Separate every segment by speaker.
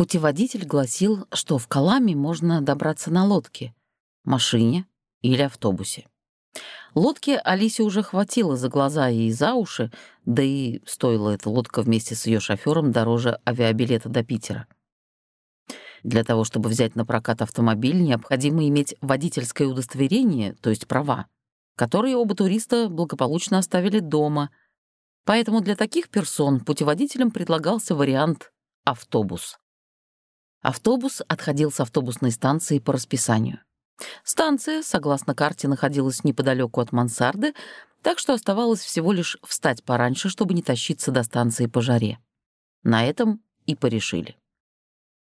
Speaker 1: Путеводитель гласил, что в Каламе можно добраться на лодке, машине или автобусе. Лодки Алисе уже хватило за глаза и за уши, да и стоила эта лодка вместе с ее шофером дороже авиабилета до Питера. Для того, чтобы взять на прокат автомобиль, необходимо иметь водительское удостоверение, то есть права, которые оба туриста благополучно оставили дома. Поэтому для таких персон путеводителям предлагался вариант «автобус». Автобус отходил с автобусной станции по расписанию. Станция, согласно карте, находилась неподалеку от мансарды, так что оставалось всего лишь встать пораньше, чтобы не тащиться до станции по жаре. На этом и порешили.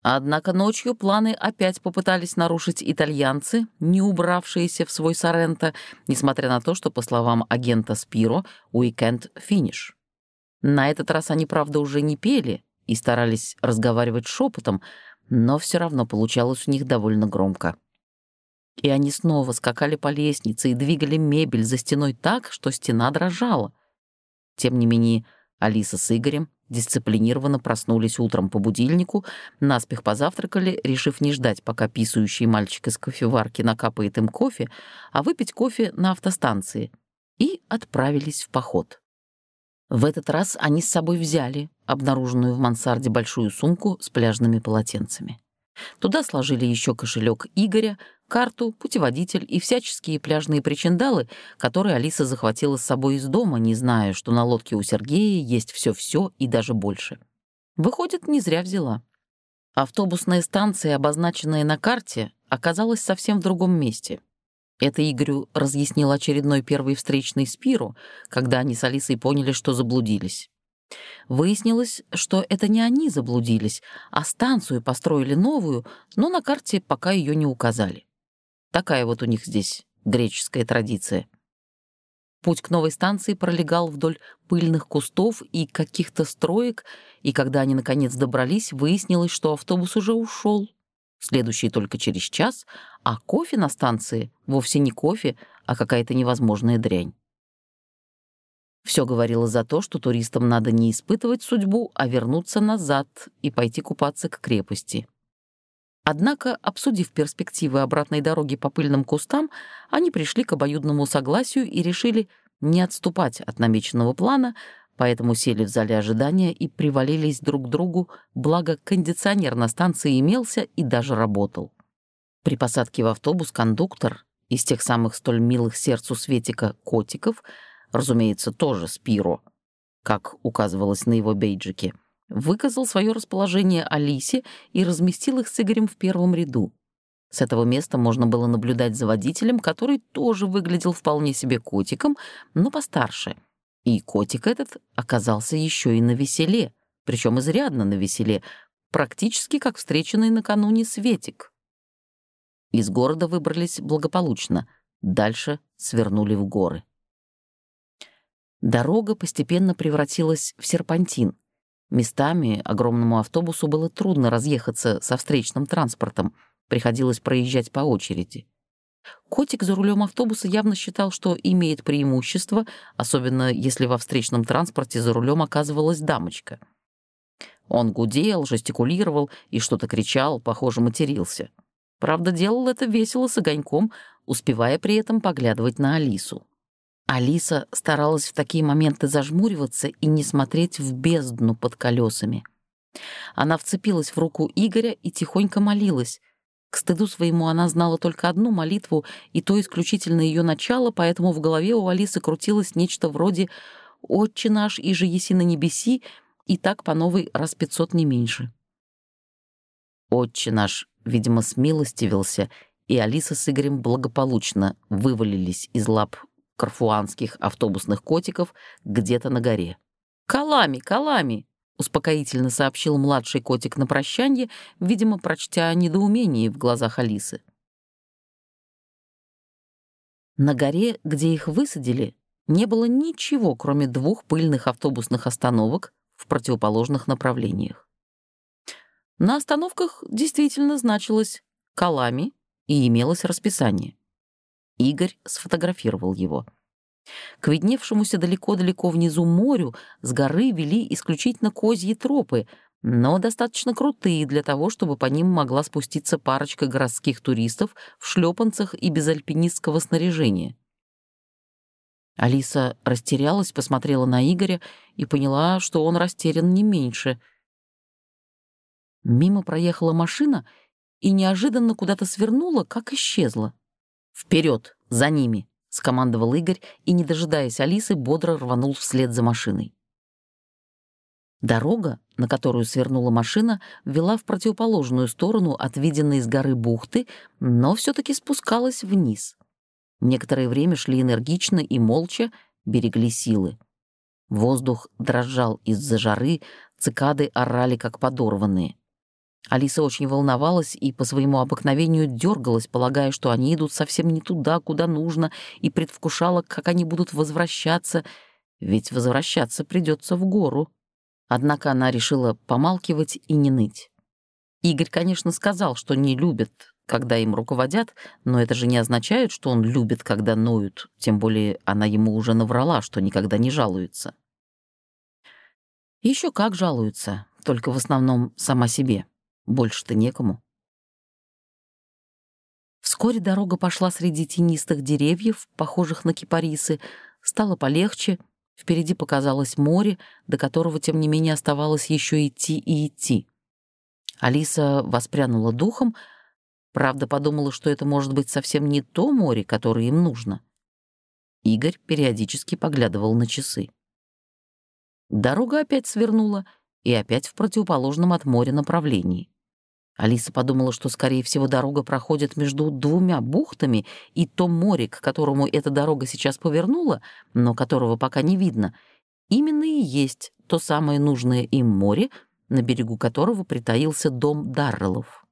Speaker 1: Однако ночью планы опять попытались нарушить итальянцы, не убравшиеся в свой Соренто, несмотря на то, что, по словам агента Спиро, уикенд финиш. На этот раз они, правда, уже не пели и старались разговаривать шепотом, но все равно получалось у них довольно громко. И они снова скакали по лестнице и двигали мебель за стеной так, что стена дрожала. Тем не менее, Алиса с Игорем дисциплинированно проснулись утром по будильнику, наспех позавтракали, решив не ждать, пока писающий мальчик из кофеварки накапает им кофе, а выпить кофе на автостанции, и отправились в поход. В этот раз они с собой взяли обнаруженную в мансарде большую сумку с пляжными полотенцами. Туда сложили еще кошелек Игоря, карту, путеводитель и всяческие пляжные причиндалы, которые Алиса захватила с собой из дома, не зная, что на лодке у Сергея есть все-все и даже больше. Выходит, не зря взяла. Автобусная станция, обозначенная на карте, оказалась совсем в другом месте. Это Игорю разъяснил очередной первый встречный Спиру, когда они с Алисой поняли, что заблудились. Выяснилось, что это не они заблудились, а станцию построили новую, но на карте пока ее не указали. Такая вот у них здесь греческая традиция. Путь к новой станции пролегал вдоль пыльных кустов и каких-то строек, и когда они наконец добрались, выяснилось, что автобус уже ушел. Следующий только через час, а кофе на станции вовсе не кофе, а какая-то невозможная дрянь. Все говорило за то, что туристам надо не испытывать судьбу, а вернуться назад и пойти купаться к крепости. Однако, обсудив перспективы обратной дороги по пыльным кустам, они пришли к обоюдному согласию и решили не отступать от намеченного плана, поэтому сели в зале ожидания и привалились друг к другу, благо кондиционер на станции имелся и даже работал. При посадке в автобус кондуктор из тех самых столь милых сердцу Светика котиков — разумеется, тоже Спиро, как указывалось на его бейджике, выказал свое расположение Алисе и разместил их с Игорем в первом ряду. С этого места можно было наблюдать за водителем, который тоже выглядел вполне себе котиком, но постарше. И котик этот оказался еще и на веселе, причем изрядно на веселе, практически как встреченный накануне Светик. Из города выбрались благополучно, дальше свернули в горы. Дорога постепенно превратилась в серпантин. Местами огромному автобусу было трудно разъехаться со встречным транспортом, приходилось проезжать по очереди. Котик за рулем автобуса явно считал, что имеет преимущество, особенно если во встречном транспорте за рулем оказывалась дамочка. Он гудел, жестикулировал и что-то кричал, похоже, матерился. Правда, делал это весело с огоньком, успевая при этом поглядывать на Алису. Алиса старалась в такие моменты зажмуриваться и не смотреть в бездну под колесами. Она вцепилась в руку Игоря и тихонько молилась. К стыду своему она знала только одну молитву, и то исключительно ее начало, поэтому в голове у Алисы крутилось нечто вроде «Отче наш, и же еси на небеси», и так по новой раз пятьсот не меньше. Отче наш, видимо, смилостивился, и Алиса с Игорем благополучно вывалились из лап карфуанских автобусных котиков где-то на горе. «Калами, калами!» — успокоительно сообщил младший котик на прощанье, видимо, прочтя недоумение в глазах Алисы. На горе, где их высадили, не было ничего, кроме двух пыльных автобусных остановок в противоположных направлениях. На остановках действительно значилось «Калами» и имелось расписание. Игорь сфотографировал его. К видневшемуся далеко-далеко внизу морю с горы вели исключительно козьи тропы, но достаточно крутые для того, чтобы по ним могла спуститься парочка городских туристов в шлепанцах и без альпинистского снаряжения. Алиса растерялась, посмотрела на Игоря и поняла, что он растерян не меньше. Мимо проехала машина и неожиданно куда-то свернула, как исчезла. Вперед, за ними!» — скомандовал Игорь и, не дожидаясь Алисы, бодро рванул вслед за машиной. Дорога, на которую свернула машина, вела в противоположную сторону от виденной с горы бухты, но все таки спускалась вниз. Некоторое время шли энергично и молча, берегли силы. Воздух дрожал из-за жары, цикады орали, как подорванные. Алиса очень волновалась и по своему обыкновению дергалась, полагая, что они идут совсем не туда, куда нужно, и предвкушала, как они будут возвращаться, ведь возвращаться придется в гору. Однако она решила помалкивать и не ныть. Игорь, конечно, сказал, что не любит, когда им руководят, но это же не означает, что он любит, когда ноют, тем более она ему уже наврала, что никогда не жалуется. Еще как жалуется, только в основном сама себе. Больше-то некому. Вскоре дорога пошла среди тенистых деревьев, похожих на кипарисы, стало полегче — Впереди показалось море, до которого, тем не менее, оставалось еще идти и идти. Алиса воспрянула духом, правда, подумала, что это может быть совсем не то море, которое им нужно. Игорь периодически поглядывал на часы. Дорога опять свернула и опять в противоположном от моря направлении. Алиса подумала, что, скорее всего, дорога проходит между двумя бухтами, и то море, к которому эта дорога сейчас повернула, но которого пока не видно, именно и есть то самое нужное им море, на берегу которого притаился дом Дарреллов.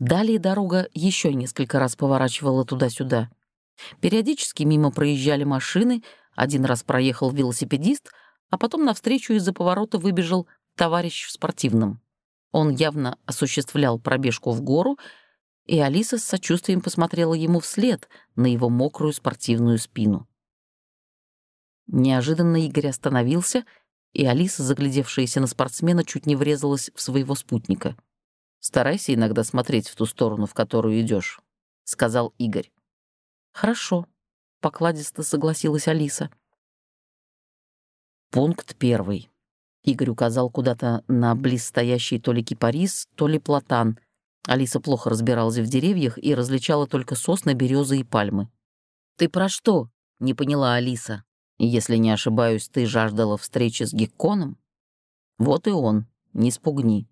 Speaker 1: Далее дорога еще несколько раз поворачивала туда-сюда. Периодически мимо проезжали машины, один раз проехал велосипедист, а потом навстречу из-за поворота выбежал товарищ в спортивном. Он явно осуществлял пробежку в гору, и Алиса с сочувствием посмотрела ему вслед на его мокрую спортивную спину. Неожиданно Игорь остановился, и Алиса, заглядевшаяся на спортсмена, чуть не врезалась в своего спутника. «Старайся иногда смотреть в ту сторону, в которую идешь, сказал Игорь. «Хорошо», — покладисто согласилась Алиса. Пункт первый. Игорь указал куда-то на близстоящий то ли кипарис, то ли платан. Алиса плохо разбиралась в деревьях и различала только сосны, березы и пальмы. «Ты про что?» — не поняла Алиса. «Если не ошибаюсь, ты жаждала встречи с Гекконом?» «Вот и он. Не спугни».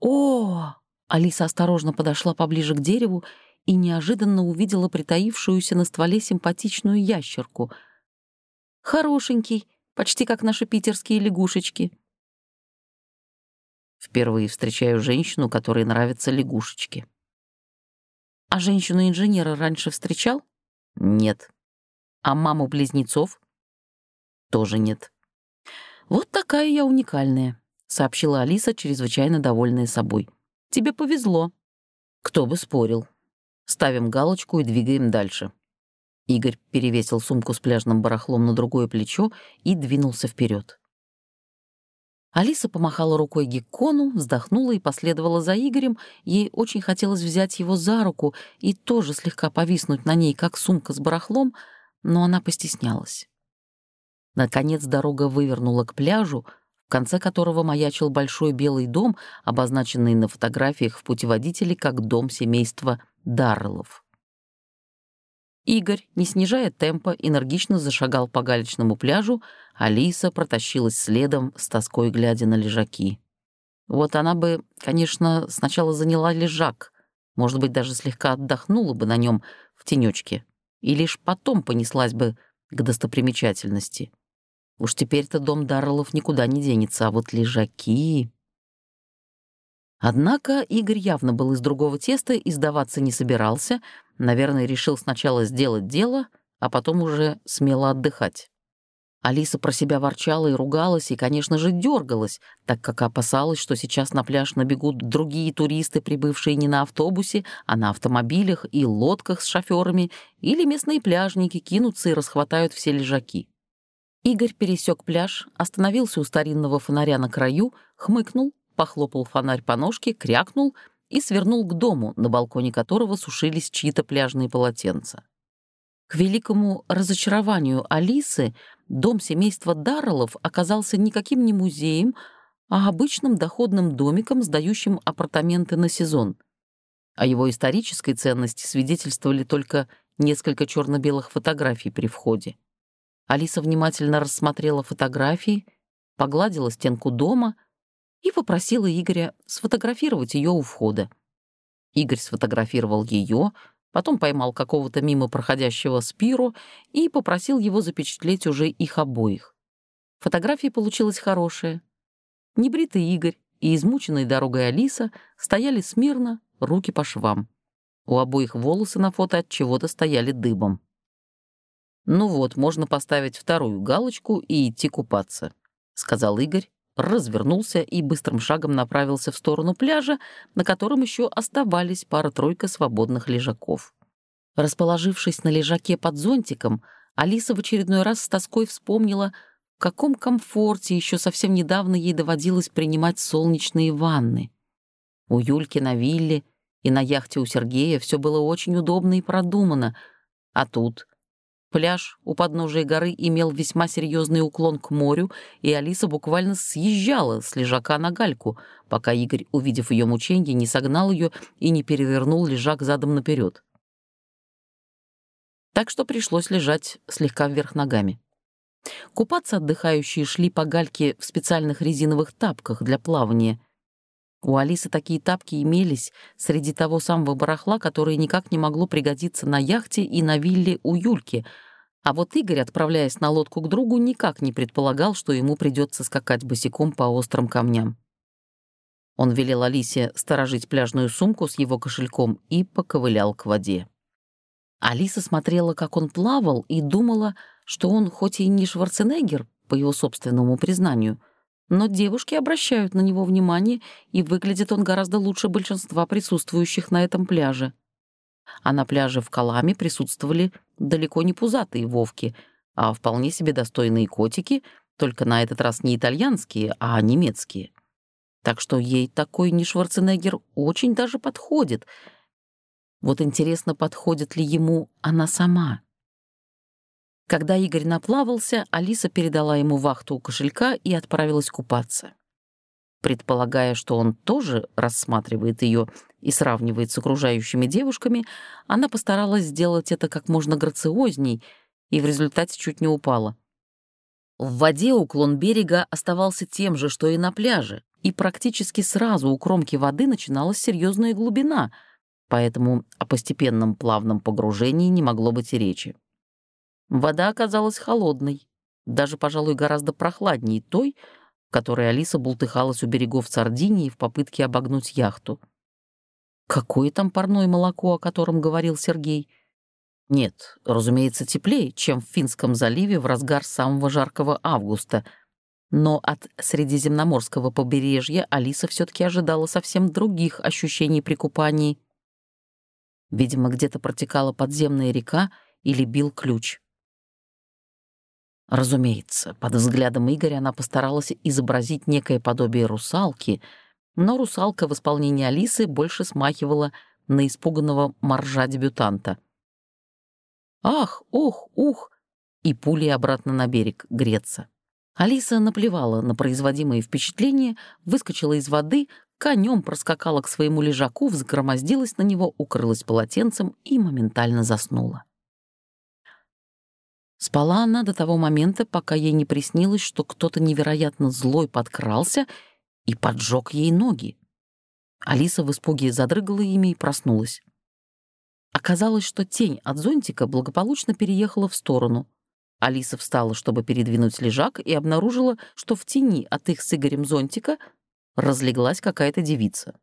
Speaker 1: «О!» — Алиса осторожно подошла поближе к дереву и неожиданно увидела притаившуюся на стволе симпатичную ящерку. «Хорошенький, почти как наши питерские лягушечки. Впервые встречаю женщину, которой нравятся лягушечки. А женщину-инженера раньше встречал? Нет. А маму близнецов? Тоже нет. Вот такая я уникальная, сообщила Алиса, чрезвычайно довольная собой. Тебе повезло. Кто бы спорил. Ставим галочку и двигаем дальше. Игорь перевесил сумку с пляжным барахлом на другое плечо и двинулся вперед. Алиса помахала рукой Геккону, вздохнула и последовала за Игорем. Ей очень хотелось взять его за руку и тоже слегка повиснуть на ней, как сумка с барахлом, но она постеснялась. Наконец дорога вывернула к пляжу, в конце которого маячил большой белый дом, обозначенный на фотографиях в путеводителе как дом семейства Дарреллов. Игорь, не снижая темпа, энергично зашагал по галечному пляжу, Алиса протащилась следом, с тоской глядя на лежаки. Вот она бы, конечно, сначала заняла лежак, может быть, даже слегка отдохнула бы на нем в тенечке, и лишь потом понеслась бы к достопримечательности. Уж теперь-то дом Дарреллов никуда не денется, а вот лежаки... Однако Игорь явно был из другого теста и сдаваться не собирался, наверное, решил сначала сделать дело, а потом уже смело отдыхать. Алиса про себя ворчала и ругалась, и, конечно же, дергалась, так как опасалась, что сейчас на пляж набегут другие туристы, прибывшие не на автобусе, а на автомобилях и лодках с шоферами, или местные пляжники кинутся и расхватают все лежаки. Игорь пересек пляж, остановился у старинного фонаря на краю, хмыкнул, похлопал фонарь по ножке, крякнул и свернул к дому, на балконе которого сушились чьи-то пляжные полотенца. К великому разочарованию Алисы дом семейства Дарреллов оказался никаким не музеем, а обычным доходным домиком, сдающим апартаменты на сезон. О его исторической ценности свидетельствовали только несколько черно-белых фотографий при входе. Алиса внимательно рассмотрела фотографии, погладила стенку дома и попросила Игоря сфотографировать ее у входа. Игорь сфотографировал ее, потом поймал какого-то мимо проходящего Спиру и попросил его запечатлеть уже их обоих. Фотография получилась хорошая. Небритый Игорь и измученная дорогой Алиса стояли смирно, руки по швам. У обоих волосы на фото от чего-то стояли дыбом. «Ну вот, можно поставить вторую галочку и идти купаться», — сказал Игорь, развернулся и быстрым шагом направился в сторону пляжа, на котором еще оставались пара-тройка свободных лежаков. Расположившись на лежаке под зонтиком, Алиса в очередной раз с тоской вспомнила, в каком комфорте еще совсем недавно ей доводилось принимать солнечные ванны. У Юльки на вилле и на яхте у Сергея все было очень удобно и продумано, а тут Пляж у подножия горы имел весьма серьезный уклон к морю, и Алиса буквально съезжала с лежака на гальку, пока Игорь, увидев ее мученье, не согнал ее и не перевернул лежак задом наперед. Так что пришлось лежать слегка вверх ногами. Купаться отдыхающие шли по гальке в специальных резиновых тапках для плавания. У Алисы такие тапки имелись среди того самого барахла, которое никак не могло пригодиться на яхте и на вилле у Юльки, а вот Игорь, отправляясь на лодку к другу, никак не предполагал, что ему придется скакать босиком по острым камням. Он велел Алисе сторожить пляжную сумку с его кошельком и поковылял к воде. Алиса смотрела, как он плавал, и думала, что он хоть и не Шварценеггер, по его собственному признанию, но девушки обращают на него внимание, и выглядит он гораздо лучше большинства присутствующих на этом пляже. А на пляже в Каламе присутствовали далеко не пузатые вовки, а вполне себе достойные котики, только на этот раз не итальянские, а немецкие. Так что ей такой не Шварценеггер очень даже подходит. Вот интересно, подходит ли ему она сама. Когда Игорь наплавался, Алиса передала ему вахту у кошелька и отправилась купаться. Предполагая, что он тоже рассматривает ее и сравнивает с окружающими девушками, она постаралась сделать это как можно грациозней и в результате чуть не упала. В воде уклон берега оставался тем же, что и на пляже, и практически сразу у кромки воды начиналась серьезная глубина, поэтому о постепенном плавном погружении не могло быть и речи. Вода оказалась холодной, даже, пожалуй, гораздо прохладнее той, в которой Алиса бултыхалась у берегов Сардинии в попытке обогнуть яхту. Какое там парное молоко, о котором говорил Сергей? Нет, разумеется, теплее, чем в Финском заливе в разгар самого жаркого августа. Но от средиземноморского побережья Алиса все-таки ожидала совсем других ощущений при купании. Видимо, где-то протекала подземная река или бил ключ. Разумеется, под взглядом Игоря она постаралась изобразить некое подобие русалки, но русалка в исполнении Алисы больше смахивала на испуганного моржа-дебютанта. «Ах, ох, ух!» и пули обратно на берег греться. Алиса наплевала на производимые впечатления, выскочила из воды, конем проскакала к своему лежаку, взгромоздилась на него, укрылась полотенцем и моментально заснула. Спала она до того момента, пока ей не приснилось, что кто-то невероятно злой подкрался и поджег ей ноги. Алиса в испуге задрыгала ими и проснулась. Оказалось, что тень от зонтика благополучно переехала в сторону. Алиса встала, чтобы передвинуть лежак, и обнаружила, что в тени от их с Игорем зонтика разлеглась какая-то девица.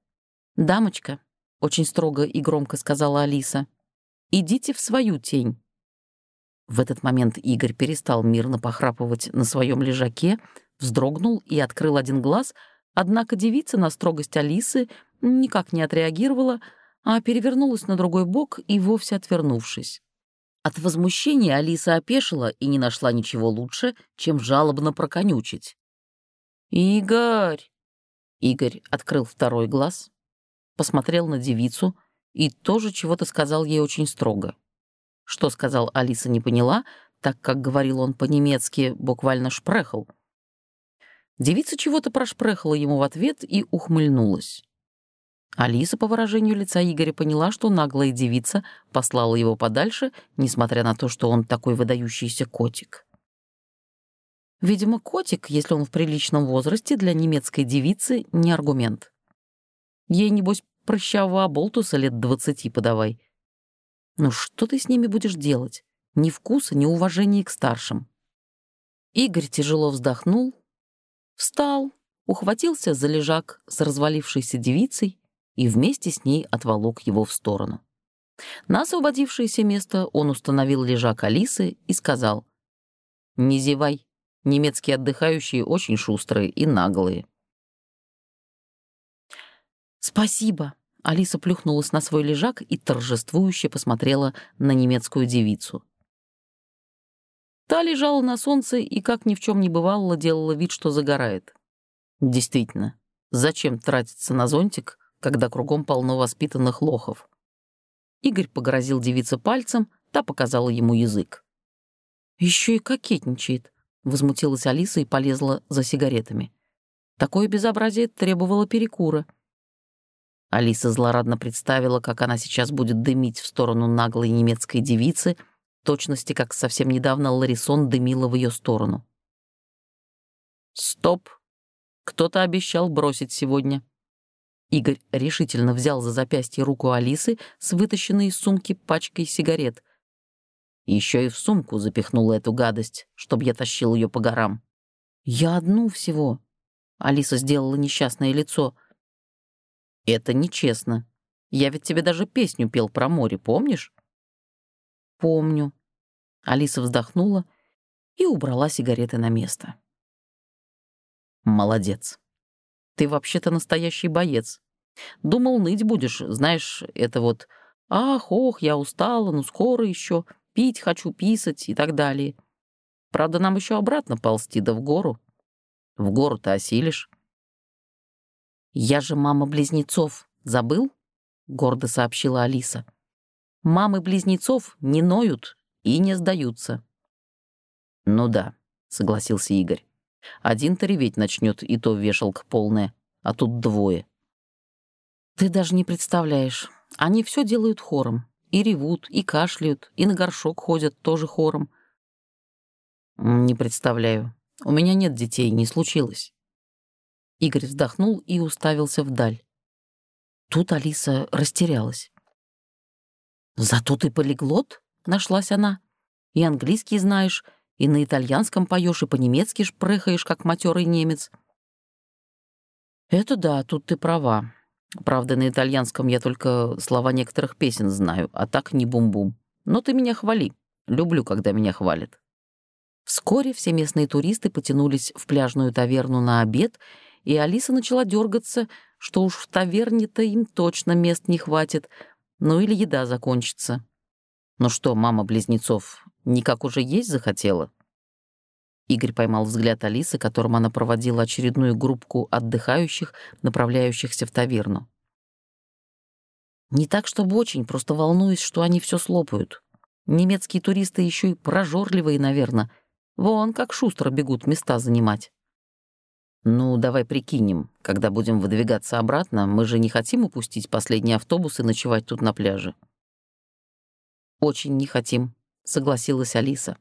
Speaker 1: «Дамочка», — очень строго и громко сказала Алиса, — «идите в свою тень». В этот момент Игорь перестал мирно похрапывать на своем лежаке, вздрогнул и открыл один глаз, однако девица на строгость Алисы никак не отреагировала, а перевернулась на другой бок и вовсе отвернувшись. От возмущения Алиса опешила и не нашла ничего лучше, чем жалобно проконючить. «Игорь!» Игорь открыл второй глаз, посмотрел на девицу и тоже чего-то сказал ей очень строго. Что сказал, Алиса не поняла, так как говорил он по-немецки, буквально шпрехал. Девица чего-то прошпрехала ему в ответ и ухмыльнулась. Алиса по выражению лица Игоря поняла, что наглая девица послала его подальше, несмотря на то, что он такой выдающийся котик. Видимо, котик, если он в приличном возрасте, для немецкой девицы не аргумент. Ей, небось, прыщавого оболтуса лет двадцати подавай. Ну что ты с ними будешь делать? Ни вкуса, ни уважения к старшим. Игорь тяжело вздохнул, встал, ухватился за лежак с развалившейся девицей и вместе с ней отволок его в сторону. На освободившееся место он установил лежак Алисы и сказал, «Не зевай, немецкие отдыхающие очень шустрые и наглые». «Спасибо», — Алиса плюхнулась на свой лежак и торжествующе посмотрела на немецкую девицу. Та лежала на солнце и, как ни в чем не бывало, делала вид, что загорает. Действительно, зачем тратиться на зонтик, когда кругом полно воспитанных лохов. Игорь погрозил девице пальцем, та показала ему язык. Еще и кокетничает», — возмутилась Алиса и полезла за сигаретами. Такое безобразие требовало перекура. Алиса злорадно представила, как она сейчас будет дымить в сторону наглой немецкой девицы, точности, как совсем недавно Ларисон дымила в ее сторону. «Стоп! Кто-то обещал бросить сегодня», Игорь решительно взял за запястье руку Алисы с вытащенной из сумки пачкой сигарет. Еще и в сумку запихнула эту гадость, чтобы я тащил ее по горам. «Я одну всего». Алиса сделала несчастное лицо. «Это нечестно. Я ведь тебе даже песню пел про море, помнишь?» «Помню». Алиса вздохнула и убрала сигареты на место. «Молодец. Ты вообще-то настоящий боец. Думал, ныть будешь, знаешь, это вот «Ах, ох, я устала, ну скоро еще, пить хочу, писать» и так далее. Правда, нам еще обратно ползти, да в гору. В гору ты осилишь. «Я же мама близнецов, забыл?» — гордо сообщила Алиса. «Мамы близнецов не ноют и не сдаются». «Ну да», — согласился Игорь. Один-то реветь начнет, и то вешалка полная, а тут двое. Ты даже не представляешь. Они все делают хором. И ревут, и кашляют, и на горшок ходят тоже хором. Не представляю. У меня нет детей, не случилось. Игорь вздохнул и уставился вдаль. Тут Алиса растерялась. «Зато ты полиглот?» — нашлась она. «И английский знаешь, и на итальянском поешь, и по-немецки шпрыхаешь, как матерый немец». «Это да, тут ты права. Правда, на итальянском я только слова некоторых песен знаю, а так не бум-бум. Но ты меня хвали. Люблю, когда меня хвалят». Вскоре все местные туристы потянулись в пляжную таверну на обед, и Алиса начала дергаться, что уж в таверне-то им точно мест не хватит, ну или еда закончится. Ну что, мама близнецов, никак уже есть захотела? Игорь поймал взгляд Алисы, которым она проводила очередную группку отдыхающих, направляющихся в таверну. Не так, чтобы очень, просто волнуюсь, что они все слопают. Немецкие туристы еще и прожорливые, наверное. Вон как шустро бегут места занимать. Ну, давай прикинем, когда будем выдвигаться обратно, мы же не хотим упустить последний автобус и ночевать тут на пляже. «Очень не хотим», — согласилась Алиса.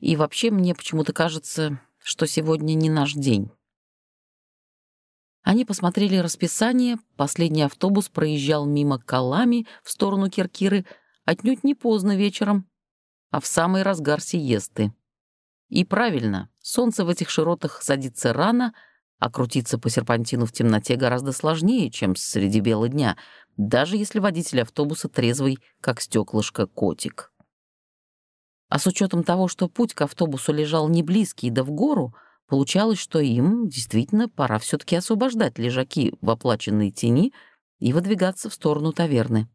Speaker 1: «И вообще мне почему-то кажется, что сегодня не наш день». Они посмотрели расписание, последний автобус проезжал мимо Калами в сторону Киркиры отнюдь не поздно вечером, а в самый разгар сиесты. И правильно, солнце в этих широтах садится рано, а крутиться по серпантину в темноте гораздо сложнее, чем среди бела дня, даже если водитель автобуса трезвый, как стеклышко, котик. А с учетом того, что путь к автобусу лежал не близкий да в гору, получалось, что им действительно пора все таки освобождать лежаки в оплаченной тени и выдвигаться в сторону таверны.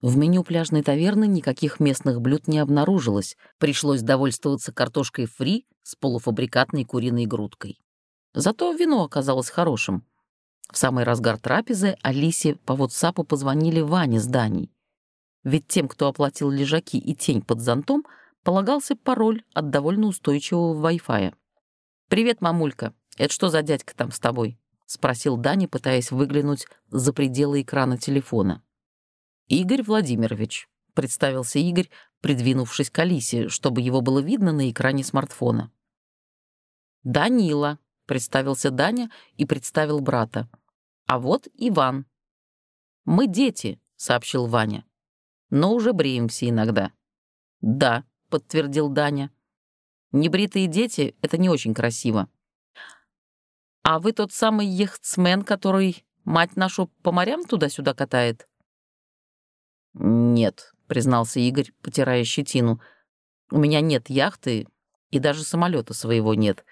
Speaker 1: В меню пляжной таверны никаких местных блюд не обнаружилось, пришлось довольствоваться картошкой фри с полуфабрикатной куриной грудкой. Зато вино оказалось хорошим. В самый разгар трапезы Алисе по WhatsApp позвонили Ване с Даней. Ведь тем, кто оплатил лежаки и тень под зонтом, полагался пароль от довольно устойчивого Wi-Fi. «Привет, мамулька. Это что за дядька там с тобой?» — спросил Даня, пытаясь выглянуть за пределы экрана телефона. «Игорь Владимирович», — представился Игорь, придвинувшись к Алисе, чтобы его было видно на экране смартфона. «Данила», — представился Даня и представил брата. «А вот Иван». «Мы дети», — сообщил Ваня. «Но уже бреемся иногда». «Да», — подтвердил Даня. «Небритые дети — это не очень красиво». «А вы тот самый яхтсмен, который мать нашу по морям туда-сюда катает?» «Нет», — признался Игорь, потирая щетину. «У меня нет яхты, и даже самолета своего нет.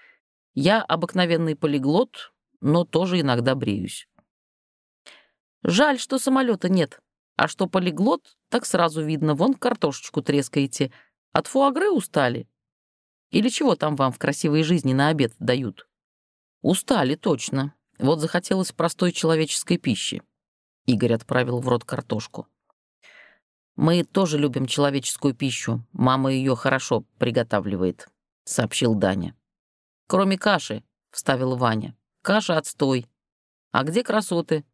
Speaker 1: Я обыкновенный полиглот, но тоже иногда бреюсь». «Жаль, что самолета нет. А что полиглот, так сразу видно, вон картошечку трескаете. От фуагры устали? Или чего там вам в красивой жизни на обед дают?» «Устали, точно. Вот захотелось простой человеческой пищи». Игорь отправил в рот картошку. «Мы тоже любим человеческую пищу. Мама ее хорошо приготавливает», — сообщил Даня. «Кроме каши», — вставил Ваня. «Каша отстой. А где красоты?»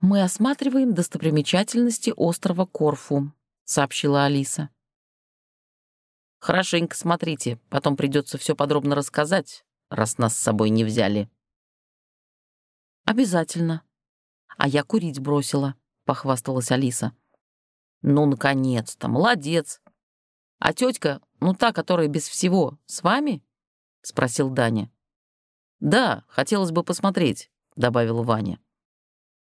Speaker 1: «Мы осматриваем достопримечательности острова Корфу», — сообщила Алиса. «Хорошенько смотрите, потом придется все подробно рассказать, раз нас с собой не взяли». «Обязательно. А я курить бросила», — похвасталась Алиса. «Ну, наконец-то, молодец. А тетка, ну та, которая без всего, с вами?» — спросил Даня. «Да, хотелось бы посмотреть», — добавил Ваня.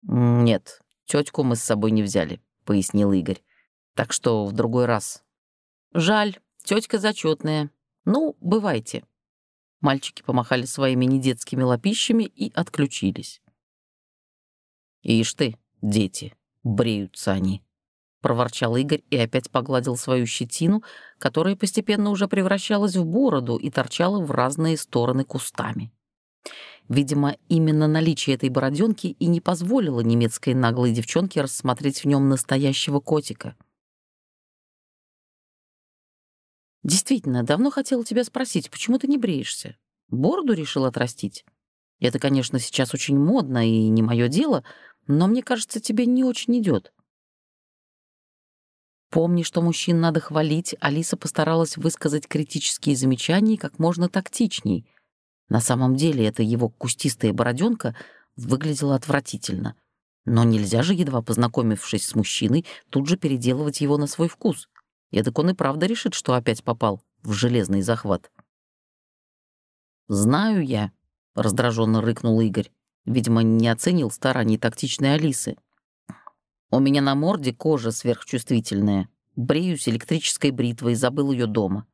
Speaker 1: «Нет, тетку мы с собой не взяли», — пояснил Игорь. «Так что в другой раз». «Жаль, тетка зачетная. Ну, бывайте». Мальчики помахали своими недетскими лапищами и отключились. «Ишь ты, дети, бреются они», — проворчал Игорь и опять погладил свою щетину, которая постепенно уже превращалась в бороду и торчала в разные стороны кустами. Видимо, именно наличие этой бороденки и не позволило немецкой наглой девчонке рассмотреть в нем настоящего котика. «Действительно, давно хотела тебя спросить, почему ты не бреешься? Бороду решил отрастить? Это, конечно, сейчас очень модно и не мое дело, но мне кажется, тебе не очень идет. Помни, что мужчин надо хвалить, Алиса постаралась высказать критические замечания как можно тактичней. На самом деле эта его кустистая бороденка выглядела отвратительно. Но нельзя же, едва познакомившись с мужчиной, тут же переделывать его на свой вкус. Эдак он и правда решит, что опять попал в железный захват. «Знаю я», — раздраженно рыкнул Игорь. Видимо, не оценил стараний тактичной Алисы. «У меня на морде кожа сверхчувствительная. Бреюсь электрической бритвой, забыл ее дома.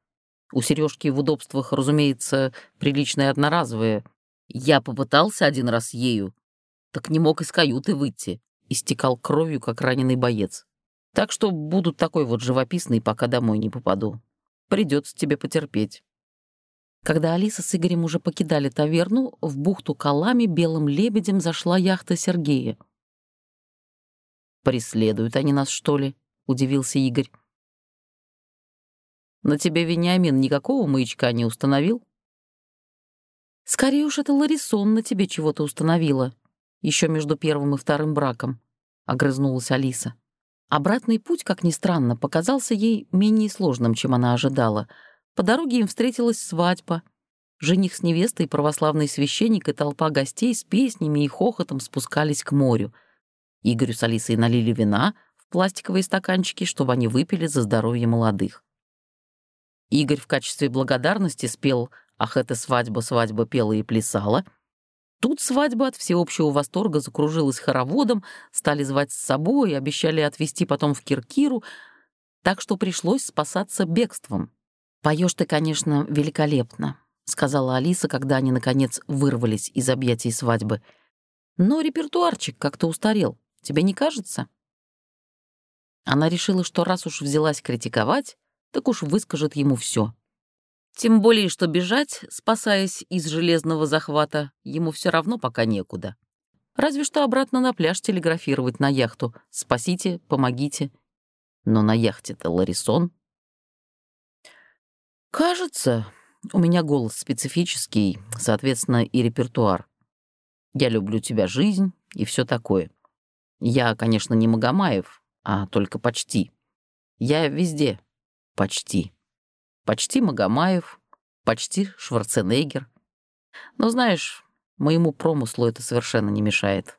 Speaker 1: У Сережки в удобствах, разумеется, приличная одноразовая. Я попытался один раз ею, так не мог из каюты выйти. Истекал кровью, как раненый боец. Так что буду такой вот живописный, пока домой не попаду. Придется тебе потерпеть. Когда Алиса с Игорем уже покидали таверну, в бухту Калами белым лебедем зашла яхта Сергея. «Преследуют они нас, что ли?» — удивился Игорь. «На тебе Вениамин никакого маячка не установил?» «Скорее уж это Ларисон на тебе чего-то установила, еще между первым и вторым браком», — огрызнулась Алиса. Обратный путь, как ни странно, показался ей менее сложным, чем она ожидала — по дороге им встретилась свадьба. Жених с невестой, православный священник и толпа гостей с песнями и хохотом спускались к морю. Игорю с Алисой налили вина в пластиковые стаканчики, чтобы они выпили за здоровье молодых. Игорь в качестве благодарности спел «Ах, это свадьба, свадьба пела и плясала». Тут свадьба от всеобщего восторга закружилась хороводом, стали звать с собой, обещали отвезти потом в Киркиру, так что пришлось спасаться бегством. «Поешь ты, конечно, великолепно», — сказала Алиса, когда они, наконец, вырвались из объятий свадьбы. «Но репертуарчик как-то устарел. Тебе не кажется?» Она решила, что раз уж взялась критиковать, так уж выскажет ему все. Тем более, что бежать, спасаясь из железного захвата, ему все равно пока некуда. Разве что обратно на пляж телеграфировать на яхту «Спасите, помогите». Но на яхте-то Ларисон. Кажется, у меня голос специфический, соответственно, и репертуар. Я люблю тебя, жизнь и все такое. Я, конечно, не Магомаев, а только почти. Я везде почти. Почти Магомаев, почти Шварценеггер. Но знаешь, моему промыслу это совершенно не мешает.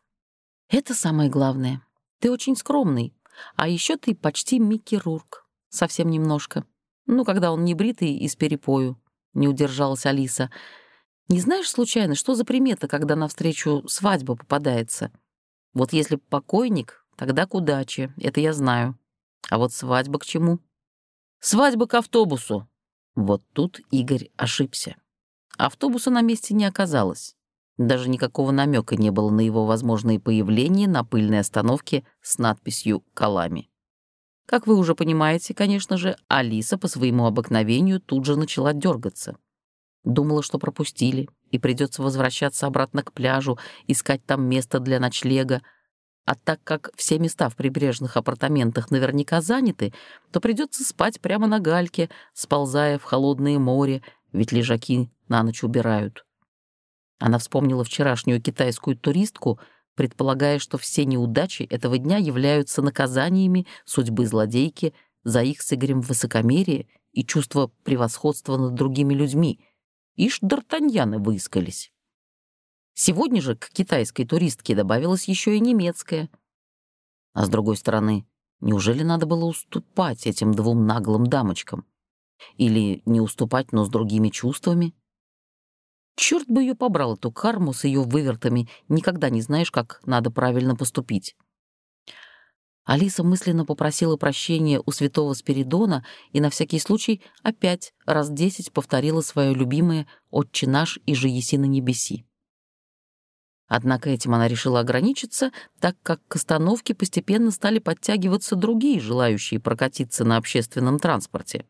Speaker 1: Это самое главное. Ты очень скромный. А еще ты почти Микки Рурк. Совсем немножко. Ну, когда он не бритый и с перепою. Не удержалась Алиса. Не знаешь, случайно, что за примета, когда навстречу свадьба попадается? Вот если покойник, тогда к удаче, это я знаю. А вот свадьба к чему? Свадьба к автобусу. Вот тут Игорь ошибся. Автобуса на месте не оказалось. Даже никакого намека не было на его возможное появление на пыльной остановке с надписью «Калами». Как вы уже понимаете, конечно же, Алиса по своему обыкновению тут же начала дергаться. Думала, что пропустили, и придется возвращаться обратно к пляжу, искать там место для ночлега. А так как все места в прибрежных апартаментах наверняка заняты, то придется спать прямо на гальке, сползая в холодное море, ведь лежаки на ночь убирают. Она вспомнила вчерашнюю китайскую туристку, предполагая, что все неудачи этого дня являются наказаниями судьбы злодейки за их с Игорем высокомерие и чувство превосходства над другими людьми — Ишь, д'Артаньяны выискались. Сегодня же к китайской туристке добавилась еще и немецкая. А с другой стороны, неужели надо было уступать этим двум наглым дамочкам? Или не уступать, но с другими чувствами? Черт бы ее побрал, эту карму с ее вывертами, никогда не знаешь, как надо правильно поступить. Алиса мысленно попросила прощения у святого Спиридона и на всякий случай опять раз десять повторила свое любимое «Отче наш и же еси на небеси». Однако этим она решила ограничиться, так как к остановке постепенно стали подтягиваться другие, желающие прокатиться на общественном транспорте.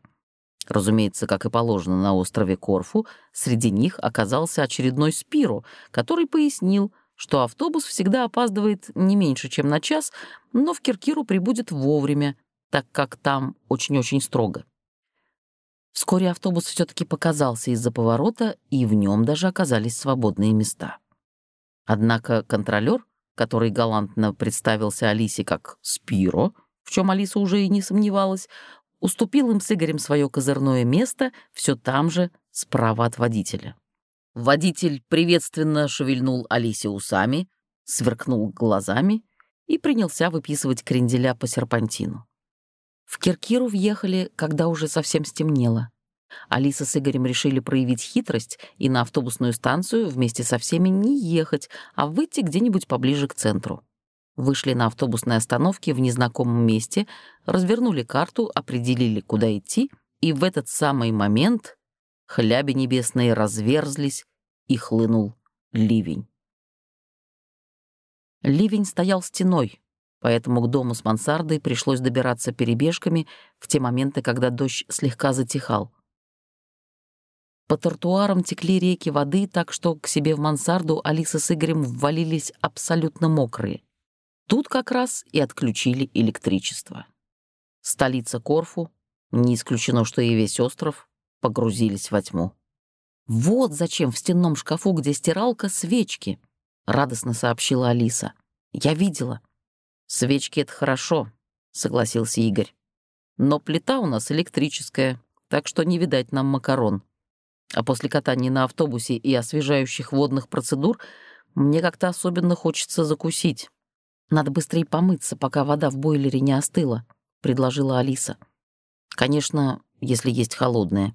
Speaker 1: Разумеется, как и положено на острове Корфу, среди них оказался очередной Спиро, который пояснил — что автобус всегда опаздывает не меньше, чем на час, но в Киркиру прибудет вовремя, так как там очень-очень строго. Вскоре автобус все-таки показался из-за поворота, и в нем даже оказались свободные места. Однако контролер, который галантно представился Алисе как «Спиро», в чем Алиса уже и не сомневалась, уступил им с Игорем свое козырное место все там же, справа от водителя. Водитель приветственно шевельнул Алисе усами, сверкнул глазами и принялся выписывать кренделя по серпантину. В Киркиру въехали, когда уже совсем стемнело. Алиса с Игорем решили проявить хитрость и на автобусную станцию вместе со всеми не ехать, а выйти где-нибудь поближе к центру. Вышли на автобусной остановке в незнакомом месте, развернули карту, определили, куда идти, и в этот самый момент хляби небесные разверзлись, и хлынул ливень. Ливень стоял стеной, поэтому к дому с мансардой пришлось добираться перебежками в те моменты, когда дождь слегка затихал. По тротуарам текли реки воды, так что к себе в мансарду Алиса с Игорем ввалились абсолютно мокрые. Тут как раз и отключили электричество. Столица Корфу, не исключено, что и весь остров, погрузились во тьму. «Вот зачем в стенном шкафу, где стиралка, свечки», — радостно сообщила Алиса. «Я видела». «Свечки — это хорошо», — согласился Игорь. «Но плита у нас электрическая, так что не видать нам макарон. А после катания на автобусе и освежающих водных процедур мне как-то особенно хочется закусить. Надо быстрее помыться, пока вода в бойлере не остыла», — предложила Алиса. «Конечно, если есть холодная».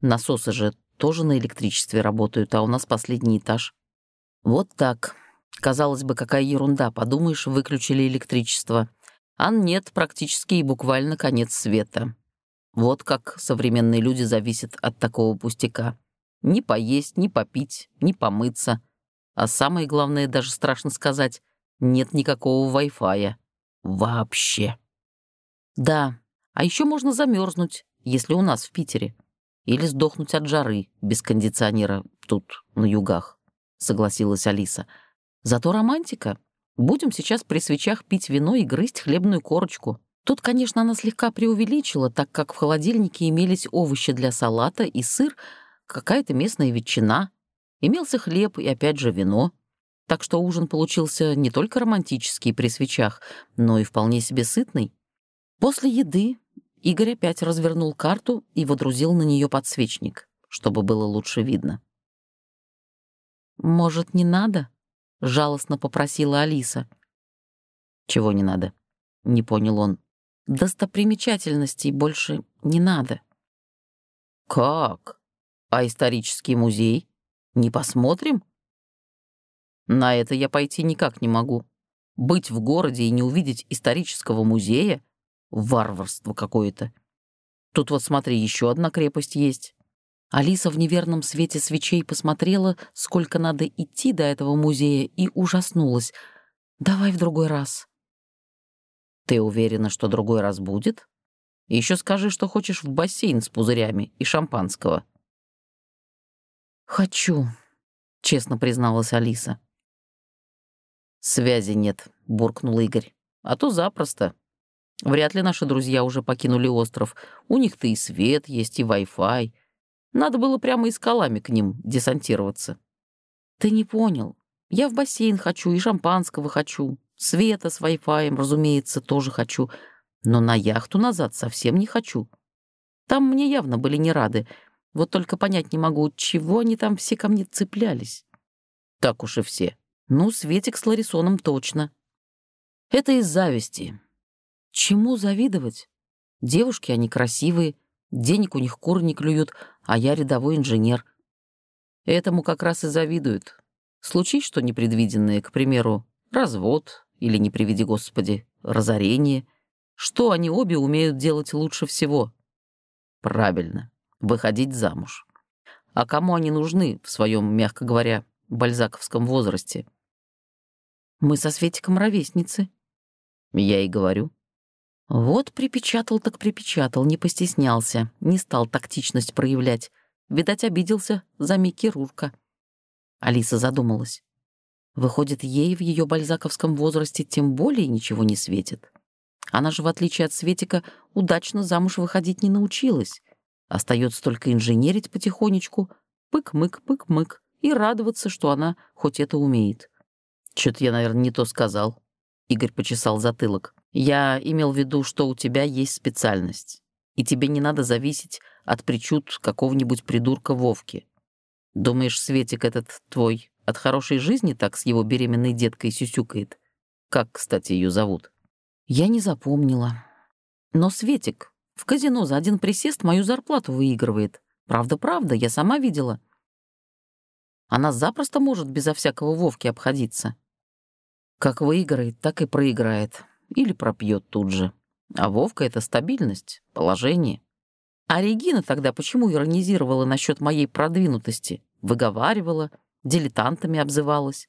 Speaker 1: Насосы же тоже на электричестве работают, а у нас последний этаж. Вот так. Казалось бы, какая ерунда, подумаешь, выключили электричество. А нет, практически и буквально конец света. Вот как современные люди зависят от такого пустяка. Ни поесть, ни попить, ни помыться. А самое главное, даже страшно сказать, нет никакого Wi-Fi. Вообще. Да, а еще можно замерзнуть, если у нас в Питере. Или сдохнуть от жары без кондиционера тут, на югах, согласилась Алиса. Зато романтика. Будем сейчас при свечах пить вино и грызть хлебную корочку. Тут, конечно, она слегка преувеличила, так как в холодильнике имелись овощи для салата и сыр, какая-то местная ветчина. Имелся хлеб и опять же вино. Так что ужин получился не только романтический при свечах, но и вполне себе сытный. После еды Игорь опять развернул карту и водрузил на нее подсвечник, чтобы было лучше видно. «Может, не надо?» — жалостно попросила Алиса. «Чего не надо?» — не понял он. «Достопримечательностей больше не надо». «Как? А исторический музей? Не посмотрим?» «На это я пойти никак не могу. Быть в городе и не увидеть исторического музея Варварство какое-то. Тут вот смотри, еще одна крепость есть. Алиса в неверном свете свечей посмотрела, сколько надо идти до этого музея, и ужаснулась. «Давай в другой раз». «Ты уверена, что другой раз будет? Еще скажи, что хочешь в бассейн с пузырями и шампанского».
Speaker 2: «Хочу», — честно призналась Алиса.
Speaker 1: «Связи нет», — буркнул Игорь. «А то запросто. Вряд ли наши друзья уже покинули остров. У них-то и свет есть, и Wi-Fi. Надо было прямо и скалами к ним десантироваться.
Speaker 2: Ты не понял. Я в бассейн хочу и шампанского хочу. Света с Wi-Fi, разумеется, тоже хочу. Но на яхту назад совсем не хочу. Там мне явно были не рады. Вот только понять не могу, чего они там все ко мне цеплялись.
Speaker 1: Так уж и все.
Speaker 2: Ну, Светик с Ларисоном точно.
Speaker 1: Это из зависти.
Speaker 2: Чему завидовать? Девушки, они красивые, денег у них кур не клюют, а я рядовой инженер.
Speaker 1: Этому как раз и завидуют. Случись что непредвиденное, к примеру, развод или, не приведи Господи, разорение. Что они обе умеют делать лучше всего? Правильно, выходить замуж. А кому они нужны в своем, мягко говоря, бальзаковском возрасте?
Speaker 2: Мы со Светиком ровесницы.
Speaker 1: Я и говорю.
Speaker 2: Вот припечатал так припечатал, не постеснялся, не стал тактичность проявлять. Видать, обиделся за Микки Рурка. Алиса задумалась. Выходит, ей в ее бальзаковском возрасте тем более ничего не светит. Она же, в отличие от Светика, удачно замуж выходить не научилась. Остается только инженерить потихонечку, пык-мык, пык-мык, и радоваться, что она хоть это умеет.
Speaker 1: Чё-то я, наверное, не то сказал. Игорь почесал затылок. Я имел в виду, что у тебя есть специальность, и тебе не надо зависеть от причуд какого-нибудь придурка Вовки. Думаешь, Светик этот твой от хорошей жизни так с его беременной деткой сюсюкает? Как, кстати, ее зовут?
Speaker 2: Я не запомнила. Но Светик в казино за один присест мою зарплату выигрывает. Правда-правда, я сама видела. Она запросто может безо всякого Вовки обходиться.
Speaker 1: Как выиграет, так и проиграет или пропьет тут же. А Вовка — это стабильность, положение.
Speaker 2: А Регина тогда почему иронизировала насчет моей продвинутости? Выговаривала, дилетантами обзывалась.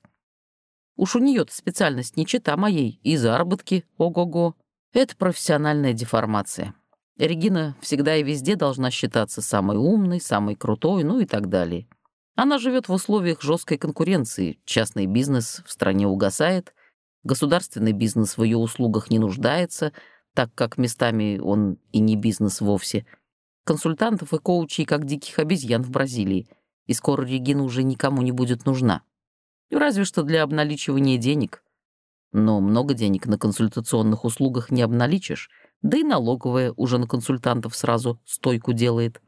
Speaker 2: Уж у нее-то специальность не чита моей, и заработки, ого-го.
Speaker 1: Это профессиональная деформация. Регина всегда и везде должна считаться самой умной, самой крутой, ну и так далее. Она живет в условиях жесткой конкуренции, частный бизнес в стране угасает, Государственный бизнес в ее услугах не нуждается, так как местами он и не бизнес вовсе. Консультантов и коучей, как диких обезьян в Бразилии. И скоро Регина уже никому не будет нужна. Разве что для обналичивания денег. Но много денег на консультационных услугах не обналичишь, да и налоговая уже на консультантов сразу стойку делает.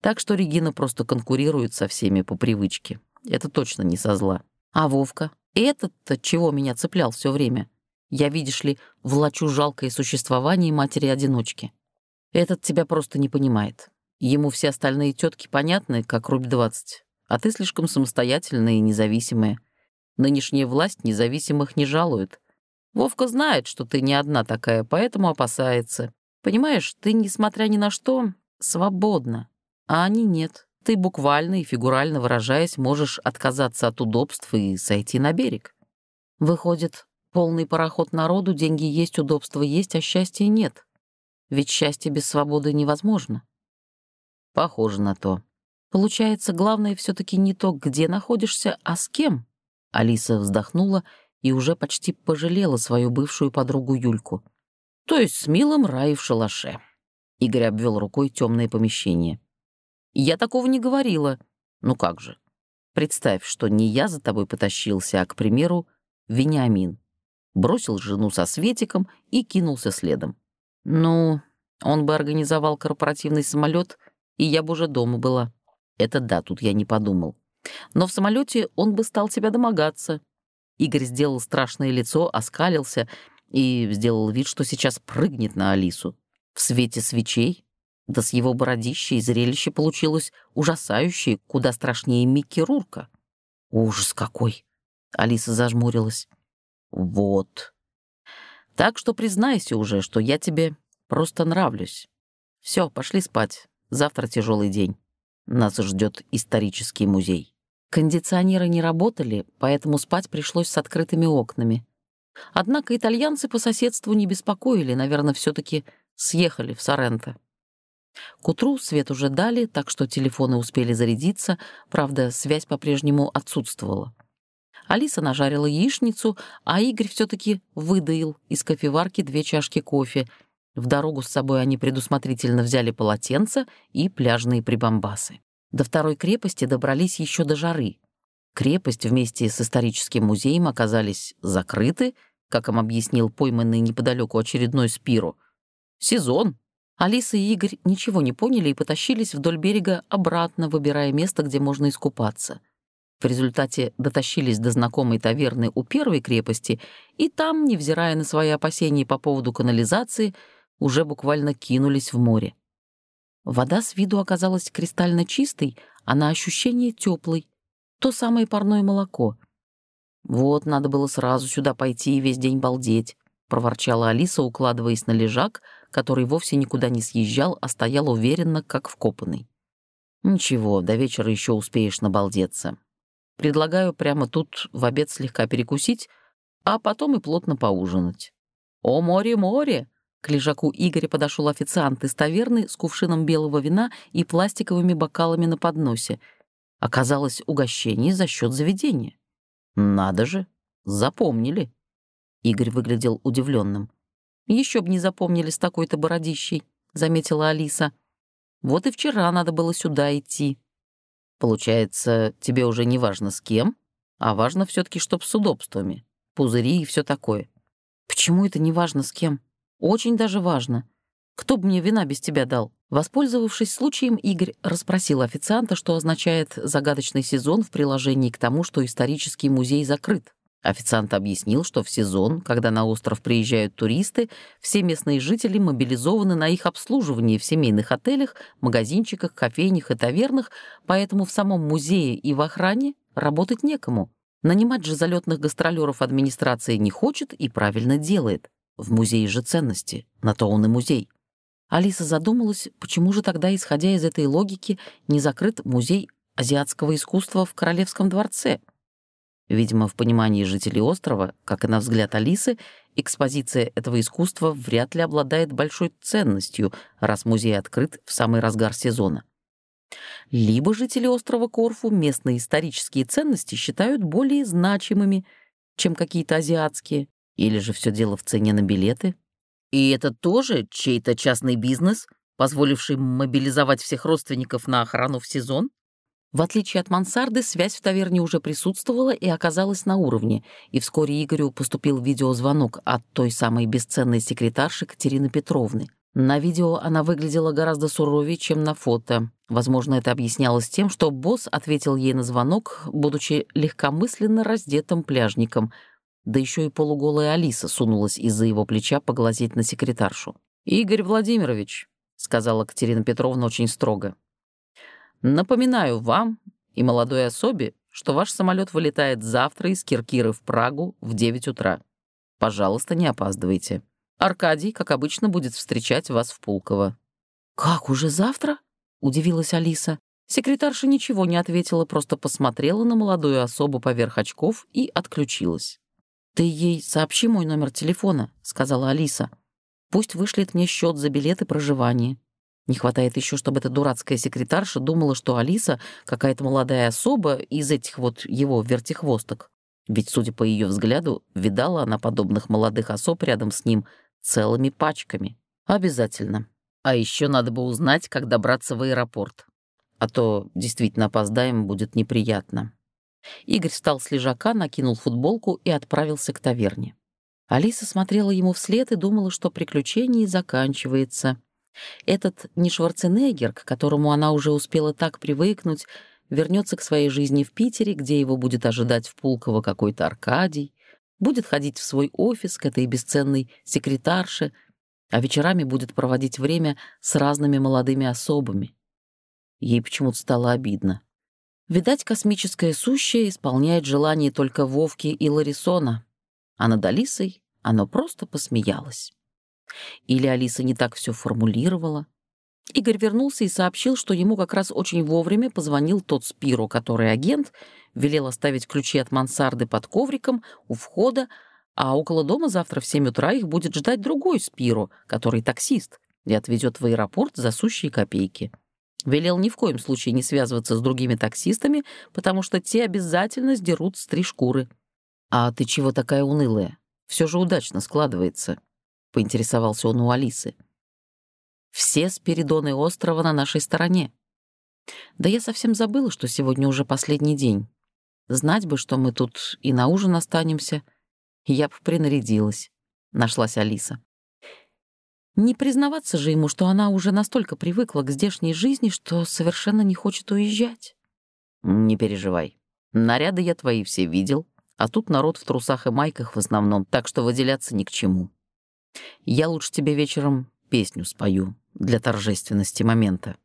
Speaker 1: Так что Регина просто конкурирует со всеми по привычке. Это точно не со зла.
Speaker 2: А Вовка? Этот-то чего меня цеплял все время? Я, видишь ли, влачу жалкое существование матери-одиночки. Этот тебя просто не понимает. Ему все остальные тетки понятны, как рубь двадцать, а ты слишком самостоятельная и независимая. Нынешняя власть независимых не жалует. Вовка знает, что ты не одна такая, поэтому опасается. Понимаешь, ты, несмотря ни на что, свободна, а они нет. Ты буквально и фигурально выражаясь можешь отказаться от удобств и сойти на берег. Выходит, полный пароход народу, деньги есть, удобства есть, а счастья нет. Ведь счастье без свободы невозможно. Похоже на то. Получается, главное все таки не то, где находишься, а с кем. Алиса вздохнула и уже почти пожалела свою бывшую подругу Юльку. То есть с милым рай в шалаше. Игорь обвел рукой темное помещение. Я такого не говорила. Ну как же. Представь, что не я за тобой потащился, а, к примеру, Вениамин. Бросил жену со Светиком и кинулся следом. Ну, он бы организовал корпоративный самолет, и я бы уже дома была. Это да, тут я не подумал. Но в самолете он бы стал тебя домогаться. Игорь сделал страшное лицо, оскалился и сделал вид, что сейчас прыгнет на Алису. В свете свечей, да с его бородищей зрелище получилось ужасающее, куда страшнее Микки Рурка. Ужас какой! Алиса зажмурилась. Вот. Так что признайся уже, что я тебе просто нравлюсь. Все, пошли спать. Завтра тяжелый день. Нас ждет исторический музей. Кондиционеры не работали, поэтому спать пришлось с открытыми окнами. Однако итальянцы по соседству не беспокоили, наверное, все таки съехали в Соренто. К утру свет уже дали, так что телефоны успели зарядиться, правда, связь по-прежнему отсутствовала. Алиса нажарила яичницу, а Игорь все таки выдаил из кофеварки две чашки кофе в дорогу с собой они предусмотрительно взяли полотенца и пляжные прибамбасы. До второй крепости добрались еще до жары. Крепость вместе с историческим музеем оказались закрыты, как им объяснил пойманный неподалеку очередной Спиру. Сезон. Алиса и Игорь ничего не поняли и потащились вдоль берега обратно, выбирая место, где можно искупаться. В результате дотащились до знакомой таверны у первой крепости, и там, невзирая на свои опасения по поводу канализации, уже буквально кинулись в море. Вода с виду оказалась кристально чистой, а на ощущение теплой. То самое парное молоко. «Вот, надо было сразу сюда пойти и весь день балдеть», — проворчала Алиса, укладываясь на лежак, который вовсе никуда не съезжал, а стоял уверенно, как вкопанный. «Ничего, до вечера еще успеешь набалдеться. Предлагаю прямо тут в обед слегка перекусить, а потом и плотно поужинать». «О, море, море!» К лежаку Игоря подошел официант из таверны с кувшином белого вина и пластиковыми бокалами на подносе. Оказалось, угощение за счет заведения. «Надо же! Запомнили!» Игорь выглядел удивленным. Еще б не запомнили с такой-то бородищей», — заметила Алиса. «Вот и вчера надо было сюда идти». «Получается, тебе уже не важно с кем, а важно все таки чтоб с удобствами, пузыри и все такое». «Почему это не важно с кем?» Очень даже важно. Кто бы мне вина без тебя дал? Воспользовавшись случаем, Игорь расспросил официанта, что означает загадочный сезон в приложении к тому, что исторический музей закрыт. Официант объяснил, что в сезон, когда на остров приезжают туристы, все местные жители мобилизованы на их обслуживание в семейных отелях, магазинчиках, кофейнях и тавернах, поэтому в самом музее и в охране работать некому. Нанимать же залетных гастролеров администрация не хочет и правильно делает. В музее же ценности, на то он и музей. Алиса задумалась, почему же тогда, исходя из этой логики, не закрыт музей азиатского искусства в Королевском дворце? Видимо, в понимании жителей острова, как и на взгляд Алисы, экспозиция этого искусства вряд ли обладает большой ценностью, раз музей открыт в самый разгар сезона. Либо жители острова Корфу местные исторические ценности считают более значимыми, чем какие-то азиатские, или же все дело в цене на билеты? И это тоже чей-то частный бизнес, позволивший мобилизовать всех родственников на охрану в сезон? В отличие от мансарды, связь в таверне уже присутствовала и оказалась на уровне, и вскоре Игорю поступил видеозвонок от той самой бесценной секретарши Катерины Петровны. На видео она выглядела гораздо суровее, чем на фото. Возможно, это объяснялось тем, что босс ответил ей на звонок, будучи легкомысленно раздетым пляжником — да еще и полуголая Алиса сунулась из-за его плеча поглазеть на секретаршу. «Игорь Владимирович», — сказала Катерина Петровна очень строго, «напоминаю вам и молодой особе, что ваш самолет вылетает завтра из Киркиры в Прагу в 9 утра. Пожалуйста, не опаздывайте. Аркадий, как обычно, будет встречать вас в Пулково». «Как, уже завтра?» — удивилась Алиса. Секретарша ничего не ответила, просто посмотрела на молодую особу поверх очков и отключилась. «Ты ей сообщи мой номер телефона», — сказала Алиса. «Пусть вышлет мне счет за билет и проживание. Не хватает еще, чтобы эта дурацкая секретарша думала, что Алиса какая-то молодая особа из этих вот его вертихвосток. Ведь, судя по ее взгляду, видала она подобных молодых особ рядом с ним целыми пачками. Обязательно. А еще надо бы узнать, как добраться в аэропорт. А то действительно опоздаем, будет неприятно. Игорь встал с лежака, накинул футболку и отправился к таверне. Алиса смотрела ему вслед и думала, что приключение заканчивается. Этот не Шварценеггер, к которому она уже успела так привыкнуть, вернется к своей жизни в Питере, где его будет ожидать в Пулково какой-то Аркадий, будет ходить в свой офис к этой бесценной секретарше, а вечерами будет проводить время с разными молодыми особами. Ей почему-то стало обидно. Видать, космическое сущее исполняет желание только Вовки и Ларисона, а над Алисой оно просто посмеялось. Или Алиса не так все формулировала. Игорь вернулся и сообщил, что ему как раз очень вовремя позвонил тот Спиро, который агент, велел оставить ключи от мансарды под ковриком у входа, а около дома завтра в 7 утра их будет ждать другой Спиро, который таксист, и отвезет в аэропорт за сущие копейки. Велел ни в коем случае не связываться с другими таксистами, потому что те обязательно сдерут с три шкуры. «А ты чего такая унылая? Все же удачно складывается», — поинтересовался он у Алисы. «Все Спиридоны острова на нашей стороне. Да я совсем забыла, что сегодня уже последний день. Знать бы, что мы тут и на ужин останемся, я бы принарядилась», — нашлась Алиса. Не признаваться же ему, что она уже настолько привыкла к здешней жизни, что совершенно не хочет уезжать. «Не переживай. Наряды я твои все видел, а тут народ в трусах и майках в основном, так что выделяться ни к чему. Я лучше тебе вечером песню спою для торжественности момента».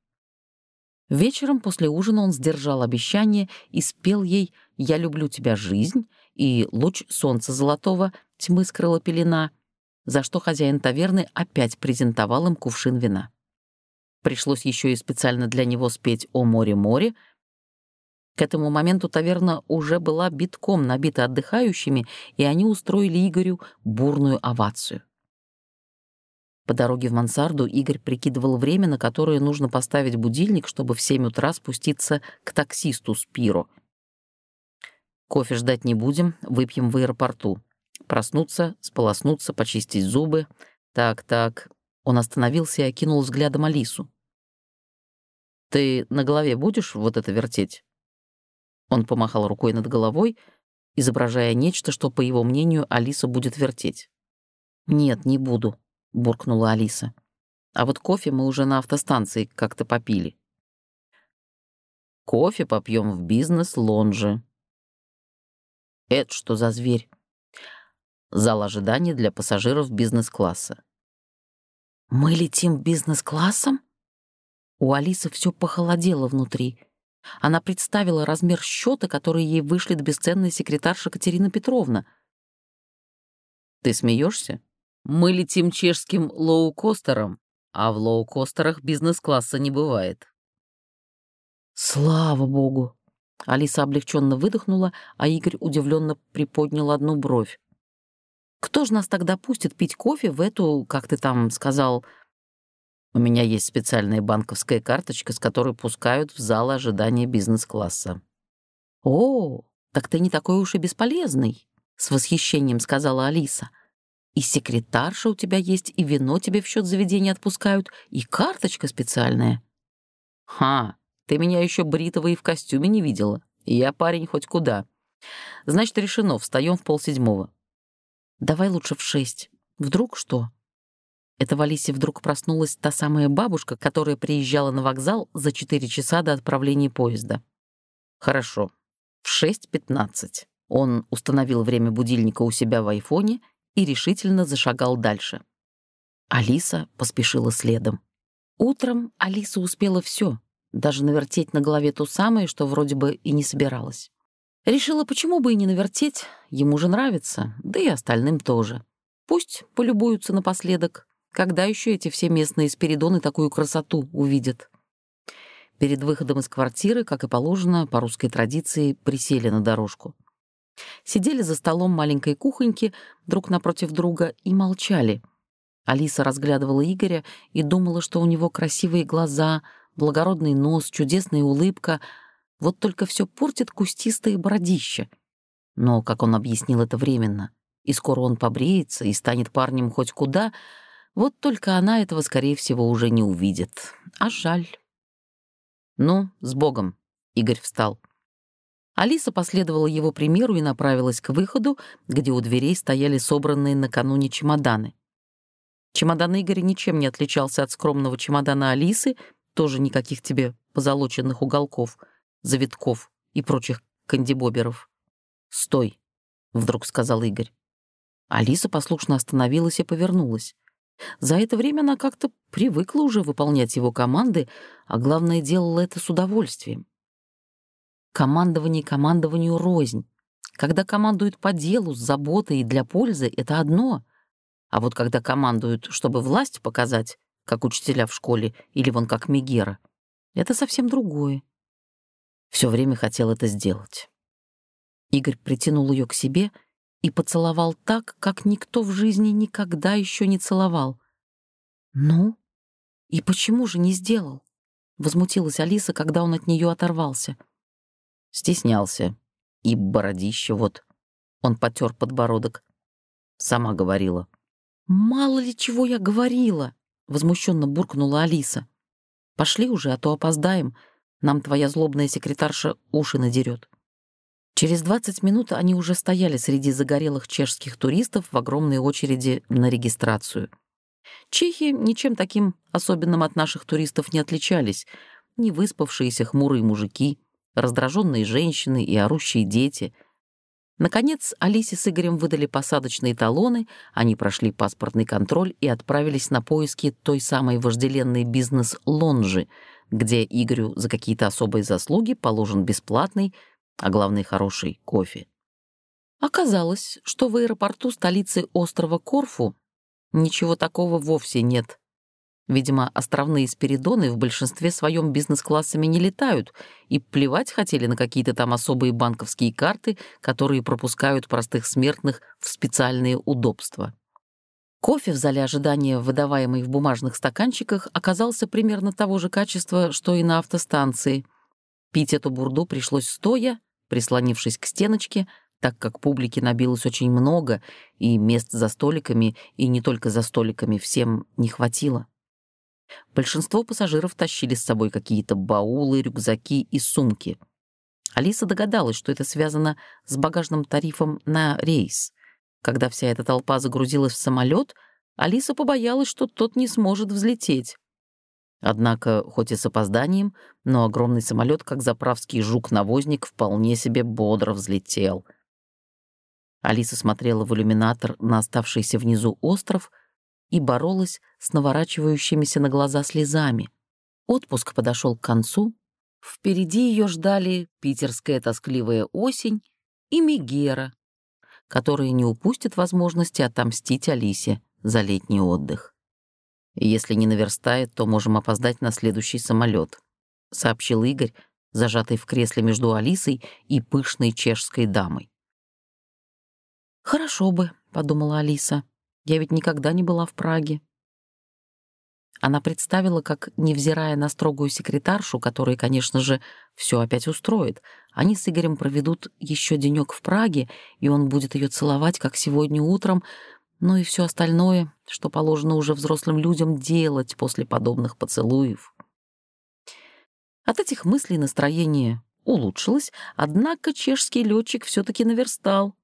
Speaker 2: Вечером после ужина он сдержал обещание и спел ей «Я люблю тебя, жизнь» и «Луч солнца золотого, тьмы скрыла пелена», за что хозяин таверны опять презентовал им кувшин вина. Пришлось еще и специально для него спеть «О море-море». К этому моменту таверна уже была битком набита отдыхающими, и они устроили Игорю бурную овацию. По дороге в мансарду Игорь прикидывал время, на которое нужно поставить будильник, чтобы в 7 утра спуститься к таксисту Спиро. «Кофе ждать не будем, выпьем в аэропорту», Проснуться, сполоснуться, почистить зубы. Так, так. Он остановился и окинул взглядом Алису. «Ты на голове будешь вот это вертеть?» Он помахал рукой над головой, изображая нечто, что, по его мнению, Алиса будет вертеть. «Нет, не буду», — буркнула Алиса. «А вот кофе мы уже на автостанции как-то попили». «Кофе попьем в бизнес-лонже». «Это что за зверь?» Зал ожидания для пассажиров бизнес-класса. «Мы летим бизнес-классом?» У Алисы все похолодело внутри. Она представила размер счета, который ей вышлет бесценная секретарша Катерина Петровна. «Ты смеешься? Мы летим чешским лоукостером, а в лоукостерах бизнес-класса не бывает». «Слава богу!» Алиса облегченно выдохнула, а Игорь удивленно приподнял одну бровь. Кто же нас тогда пустит пить кофе в эту, как ты там сказал... У меня есть специальная банковская карточка, с которой пускают в зал ожидания бизнес-класса. «О, так ты не такой уж и бесполезный», — с восхищением сказала Алиса. «И секретарша у тебя есть, и вино тебе в счет заведения отпускают, и карточка специальная». «Ха, ты меня еще бритого и в костюме не видела. Я парень хоть куда. Значит, решено, встаем в полседьмого. Давай лучше в шесть. Вдруг что? Это в Алисе вдруг проснулась та самая бабушка, которая приезжала на вокзал за четыре часа до отправления поезда. Хорошо. В шесть пятнадцать. Он установил время будильника у себя в айфоне и решительно зашагал дальше. Алиса поспешила следом. Утром Алиса успела все, даже навертеть на голове то самое, что вроде бы и не собиралась. Решила, почему бы и не навертеть, ему же нравится, да и остальным тоже. Пусть полюбуются напоследок, когда еще эти все местные спиридоны такую красоту увидят. Перед выходом из квартиры, как и положено, по русской традиции, присели на дорожку. Сидели за столом маленькой кухоньки друг напротив друга и молчали. Алиса разглядывала Игоря и думала, что у него красивые глаза, благородный нос, чудесная улыбка. Вот только все портит кустистое бородище. Но, как он объяснил это временно, и скоро он побреется и станет парнем хоть куда, вот только она этого, скорее всего, уже не увидит. А жаль. «Ну, с Богом!» — Игорь встал. Алиса последовала его примеру и направилась к выходу, где у дверей стояли собранные накануне чемоданы. Чемодан Игоря ничем не отличался от скромного чемодана Алисы, тоже никаких тебе позолоченных уголков, завитков и прочих кандибоберов. «Стой!» — вдруг сказал Игорь. Алиса послушно остановилась и повернулась. За это время она как-то привыкла уже выполнять его команды, а главное, делала это с удовольствием. Командование командованию рознь. Когда командуют по делу, с заботой и для пользы — это одно. А вот когда командуют, чтобы власть показать, как учителя в школе или вон как Мегера, это совсем другое. Все время хотел это сделать. Игорь притянул ее к себе и поцеловал так, как никто в жизни никогда еще не целовал. «Ну? И почему же не сделал?» — возмутилась Алиса, когда он от нее оторвался. Стеснялся. И бородище вот. Он потер подбородок. Сама говорила. «Мало ли чего я говорила!» — возмущенно буркнула Алиса. «Пошли уже, а то опоздаем. Нам твоя злобная секретарша уши надерет». Через 20 минут они уже стояли среди загорелых чешских туристов в огромной очереди на регистрацию. Чехи ничем таким особенным от наших туристов не отличались. Не выспавшиеся хмурые мужики, раздраженные женщины и орущие дети — Наконец, Алисе с Игорем выдали посадочные талоны, они прошли паспортный контроль и отправились на поиски той самой вожделенной бизнес-лонжи, где Игорю за какие-то особые заслуги положен бесплатный, а главное хороший кофе. Оказалось, что в аэропорту столицы острова Корфу ничего такого вовсе нет. Видимо, островные Спиридоны в большинстве своем бизнес-классами не летают и плевать хотели на какие-то там особые банковские карты, которые пропускают простых смертных в специальные удобства. Кофе в зале ожидания, выдаваемый в бумажных стаканчиках, оказался примерно того же качества, что и на автостанции. Пить эту бурду пришлось стоя, прислонившись к стеночке, так как публики набилось очень много, и мест за столиками, и не только за столиками, всем не хватило. Большинство пассажиров тащили с собой какие-то баулы, рюкзаки и сумки. Алиса догадалась, что это связано с багажным тарифом на рейс. Когда вся эта толпа загрузилась в самолет, Алиса побоялась, что тот не сможет взлететь. Однако, хоть и с опозданием, но огромный самолет, как заправский жук-навозник, вполне себе бодро взлетел. Алиса смотрела в иллюминатор на оставшийся внизу остров и боролась с наворачивающимися на глаза слезами. Отпуск подошел к концу. Впереди ее ждали питерская тоскливая осень и Мегера, которые не упустят возможности отомстить Алисе за летний отдых. «Если не наверстает, то можем опоздать на следующий самолет, сообщил Игорь, зажатый в кресле между Алисой и пышной чешской дамой. «Хорошо бы», — подумала Алиса. Я ведь никогда не была в Праге. Она представила, как, невзирая на строгую секретаршу, которая, конечно же, все опять устроит, они с Игорем проведут еще денек в Праге, и он будет ее целовать, как сегодня утром, ну и все остальное, что положено уже взрослым людям делать после подобных поцелуев. От этих мыслей настроение улучшилось, однако чешский летчик все-таки наверстал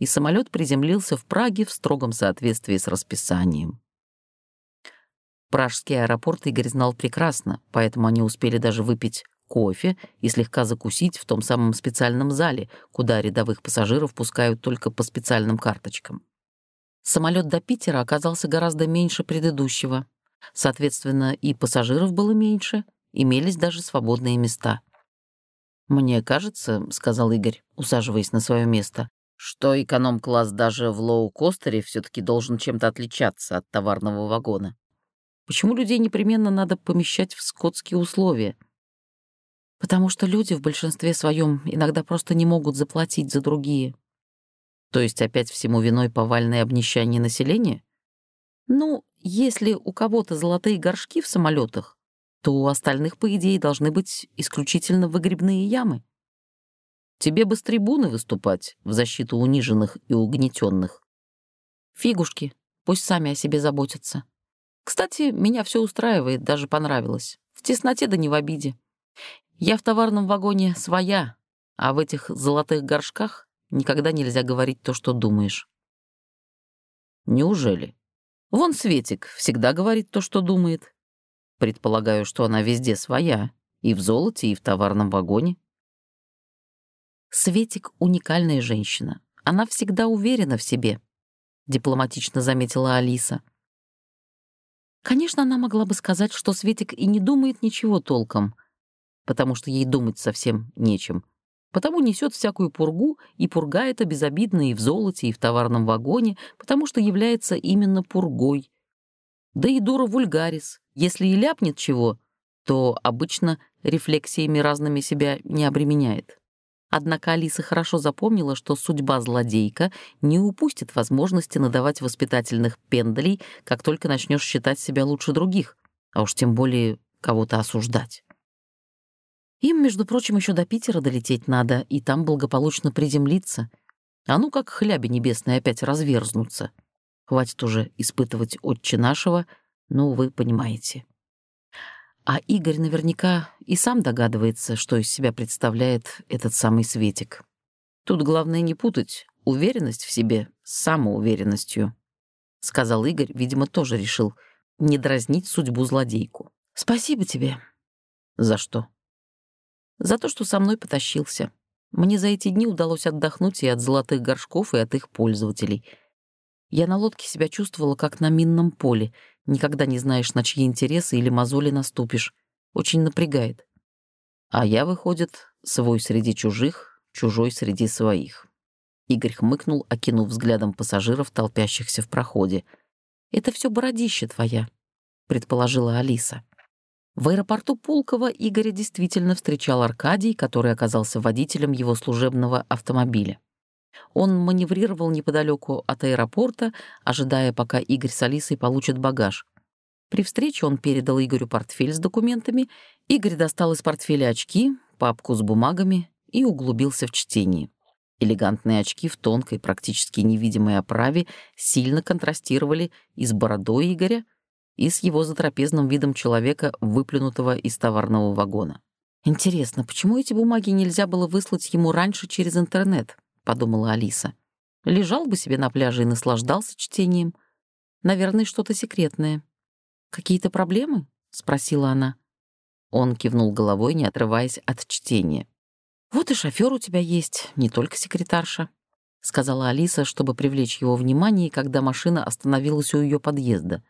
Speaker 2: и самолет приземлился в Праге в строгом соответствии с расписанием. Пражский аэропорт Игорь знал прекрасно, поэтому они успели даже выпить кофе и слегка закусить в том самом специальном зале, куда рядовых пассажиров пускают только по специальным карточкам. Самолет до Питера оказался гораздо меньше предыдущего. Соответственно, и пассажиров было меньше, имелись даже свободные места. «Мне кажется», — сказал Игорь, усаживаясь на свое место, что эконом-класс даже в лоу-костере все таки должен чем-то отличаться от товарного вагона. Почему людей непременно надо помещать в скотские условия? Потому что люди в большинстве своем иногда просто не могут заплатить за другие. То есть опять всему виной повальное обнищание населения? Ну,
Speaker 1: если у кого-то золотые горшки в самолетах, то у остальных, по идее, должны быть исключительно выгребные ямы. Тебе бы с трибуны выступать в защиту униженных и угнетенных. Фигушки, пусть сами о себе заботятся. Кстати, меня все устраивает, даже понравилось. В тесноте да не в обиде. Я в товарном вагоне своя, а в этих золотых горшках никогда нельзя говорить то, что думаешь. Неужели? Вон Светик всегда говорит то, что думает. Предполагаю, что она везде своя, и в золоте, и в товарном вагоне. Светик — уникальная женщина. Она всегда уверена в себе, — дипломатично заметила Алиса. Конечно, она могла бы сказать, что Светик и не думает ничего толком, потому что ей думать совсем нечем. Потому несет всякую пургу, и пурга эта безобидна и в золоте, и в товарном вагоне, потому что является именно пургой. Да и дура вульгарис. Если и ляпнет чего, то обычно рефлексиями разными себя не обременяет. Однако Алиса хорошо запомнила, что судьба злодейка не упустит возможности надавать воспитательных пендалей, как только начнешь считать себя лучше других, а уж тем более кого-то осуждать. Им, между прочим, еще до Питера долететь надо, и там благополучно приземлиться. А ну как хляби небесные опять разверзнутся. Хватит уже испытывать отче нашего, ну, вы понимаете. А Игорь наверняка и сам догадывается, что из себя представляет этот самый Светик. Тут главное не путать уверенность в себе с самоуверенностью, — сказал Игорь, видимо, тоже решил не дразнить судьбу злодейку. «Спасибо тебе». «За что?» «За то, что со мной потащился. Мне за эти дни удалось отдохнуть и от золотых горшков, и от их пользователей. Я на лодке себя чувствовала, как на минном поле — Никогда не знаешь, на чьи интересы или мозоли наступишь. Очень напрягает. А я, выходит, свой среди чужих, чужой среди своих. Игорь хмыкнул, окинув взглядом пассажиров, толпящихся в проходе. «Это все бородище твоя», — предположила Алиса. В аэропорту Пулково Игоря действительно встречал Аркадий, который оказался водителем его служебного автомобиля. Он маневрировал неподалеку от аэропорта, ожидая, пока Игорь с Алисой получат багаж. При встрече он передал Игорю портфель с документами, Игорь достал из портфеля очки, папку с бумагами и углубился в чтение. Элегантные очки в тонкой, практически невидимой оправе сильно контрастировали и с бородой Игоря, и с его затрапезным видом человека, выплюнутого из товарного вагона. Интересно, почему эти бумаги нельзя было выслать ему раньше через интернет? — подумала Алиса. «Лежал бы себе на пляже и наслаждался чтением. Наверное, что-то секретное». «Какие-то проблемы?» — спросила она. Он кивнул головой, не отрываясь от чтения. «Вот и шофер у тебя есть, не только секретарша», — сказала Алиса, чтобы привлечь его внимание, когда машина остановилась у ее подъезда.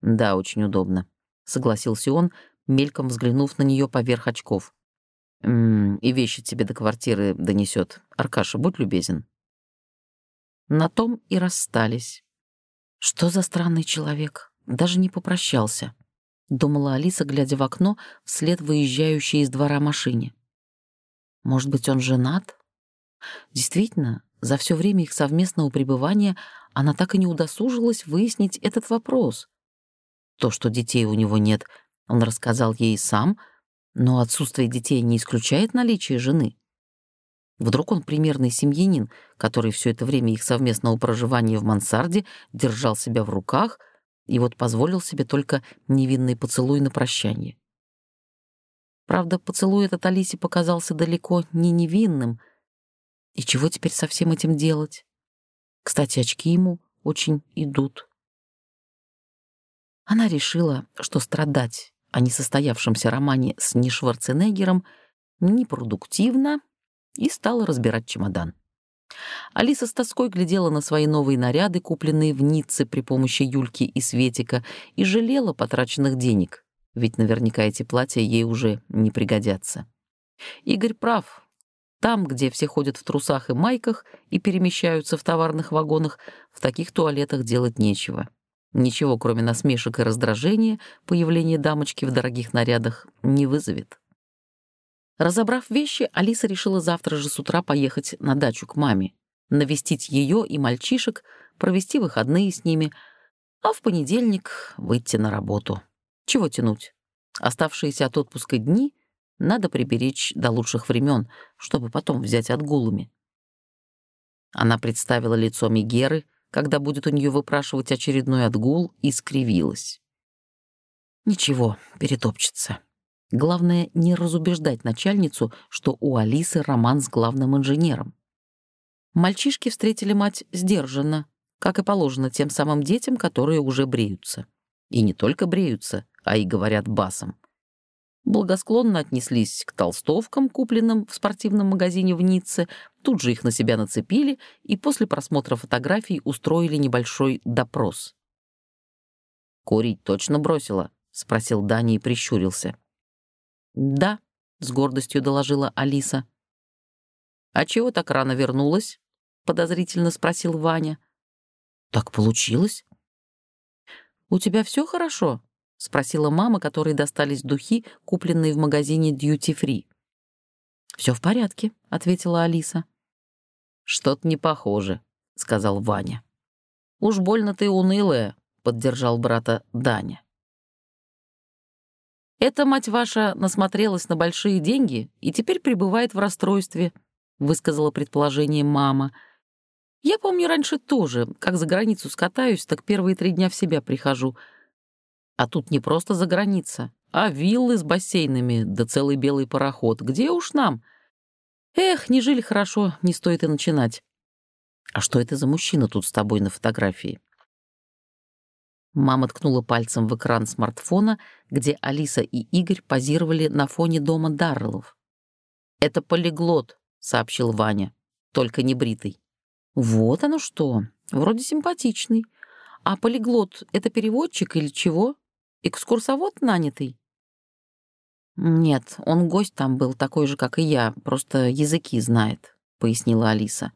Speaker 1: «Да, очень удобно», — согласился он, мельком взглянув на нее поверх очков. И вещи тебе до квартиры донесет. Аркаша, будь любезен. На том и расстались. Что за странный человек? Даже не попрощался. Думала Алиса, глядя в окно вслед выезжающей из двора машине. Может быть, он женат? Действительно, за все время их совместного пребывания она так и не удосужилась выяснить этот вопрос. То, что детей у него нет, он рассказал ей сам — но отсутствие детей не исключает наличие жены. Вдруг он примерный семьянин, который все это время их совместного проживания в мансарде держал себя в руках и вот позволил себе только невинный поцелуй на прощание. Правда, поцелуй этот Алисе показался далеко не невинным. И чего теперь со всем этим делать? Кстати, очки ему очень идут. Она решила, что страдать о несостоявшемся романе с Ни Шварценеггером непродуктивно и стала разбирать чемодан. Алиса с тоской глядела на свои новые наряды, купленные в Ницце при помощи Юльки и Светика, и жалела потраченных денег, ведь наверняка эти платья ей уже не пригодятся. Игорь прав. Там, где все ходят в трусах и майках и перемещаются в товарных вагонах, в таких туалетах делать нечего. Ничего, кроме насмешек и раздражения, появление дамочки в дорогих нарядах не вызовет. Разобрав вещи, Алиса решила завтра же с утра поехать на дачу к маме, навестить ее и мальчишек, провести выходные с ними.
Speaker 2: А в понедельник выйти на работу. Чего тянуть? Оставшиеся от отпуска дни надо приберечь до лучших времен, чтобы потом взять отгулами. Она представила лицо Мегеры, когда будет у нее выпрашивать очередной отгул, и скривилась. Ничего, перетопчется. Главное, не разубеждать начальницу, что у Алисы роман с главным инженером. Мальчишки встретили мать сдержанно, как и положено тем самым детям, которые уже бреются. И не только бреются, а и говорят басом. Благосклонно отнеслись к толстовкам, купленным в спортивном магазине в Ницце, тут же их на себя нацепили и после просмотра фотографий устроили небольшой допрос. «Курить точно бросила?» — спросил Даня и прищурился. «Да», — с гордостью доложила Алиса. «А чего так рано вернулась?» — подозрительно спросил Ваня. «Так получилось». «У тебя все хорошо?» — спросила мама, которой достались духи, купленные в магазине Duty Free. Все в порядке», — ответила Алиса. «Что-то не похоже», — сказал Ваня. «Уж больно ты унылая», — поддержал брата Даня. «Эта мать ваша насмотрелась на большие деньги и теперь пребывает в расстройстве», — высказала предположение мама. «Я помню раньше тоже, как за границу скатаюсь, так первые три дня в себя прихожу. А тут не просто за граница, а виллы с бассейнами, да целый белый пароход. Где уж нам? Эх, не жили хорошо, не стоит и начинать. А что это за мужчина тут с тобой на фотографии?» Мама ткнула пальцем в экран смартфона, где Алиса и Игорь позировали на фоне дома Дарреллов. «Это полиглот», — сообщил Ваня, — «только не бритый». «Вот оно что, вроде симпатичный. А полиглот — это переводчик или чего? Экскурсовод нанятый?» «Нет, он гость там был такой же, как и я, просто языки знает», — пояснила Алиса.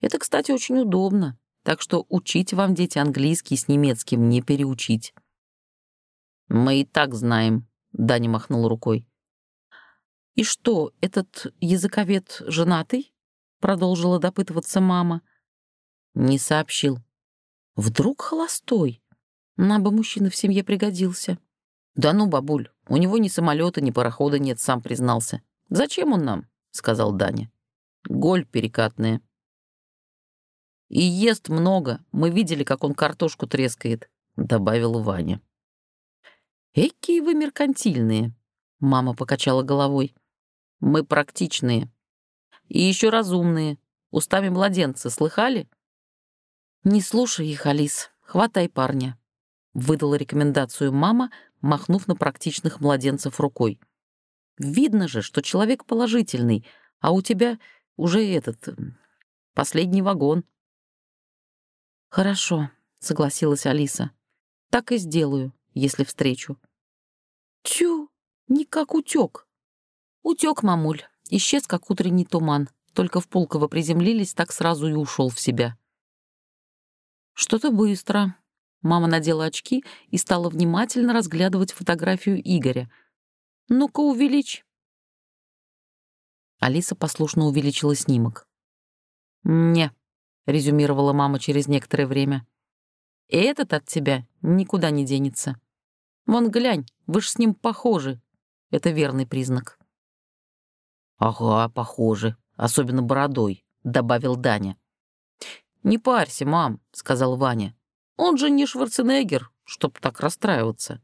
Speaker 2: «Это, кстати, очень удобно. Так что учить вам, дети, английский с немецким не переучить». «Мы и так знаем», — Даня махнул рукой. «И что, этот языковед женатый?» — продолжила допытываться мама. Не сообщил. «Вдруг холостой? Нам бы мужчина в семье пригодился». «Да ну, бабуль, у него ни самолета, ни парохода нет, сам признался. Зачем он нам?» — сказал Даня. «Голь перекатная». И ест много. Мы видели, как он картошку трескает», — добавил Ваня. «Экие вы меркантильные», — мама покачала головой. «Мы практичные. И еще разумные. Устами младенца, слыхали?» «Не слушай их, Алис. Хватай парня», — выдала рекомендацию мама, махнув на практичных младенцев рукой. «Видно же, что человек положительный, а у тебя уже этот... последний вагон». «Хорошо», — согласилась Алиса. «Так и сделаю, если встречу». «Тю, не как утёк». «Утёк, мамуль, исчез, как утренний туман. Только в Пулково приземлились, так сразу и ушел в себя». «Что-то быстро». Мама надела очки и стала внимательно разглядывать фотографию Игоря. «Ну-ка, увеличь». Алиса послушно увеличила снимок. «Не», — резюмировала мама через некоторое время. «И этот от тебя никуда не денется. Вон глянь, вы ж с ним похожи. Это верный признак». «Ага, похожи, особенно бородой», — добавил Даня. «Не парься, мам», — сказал Ваня. «Он же не Шварценеггер, чтоб так расстраиваться».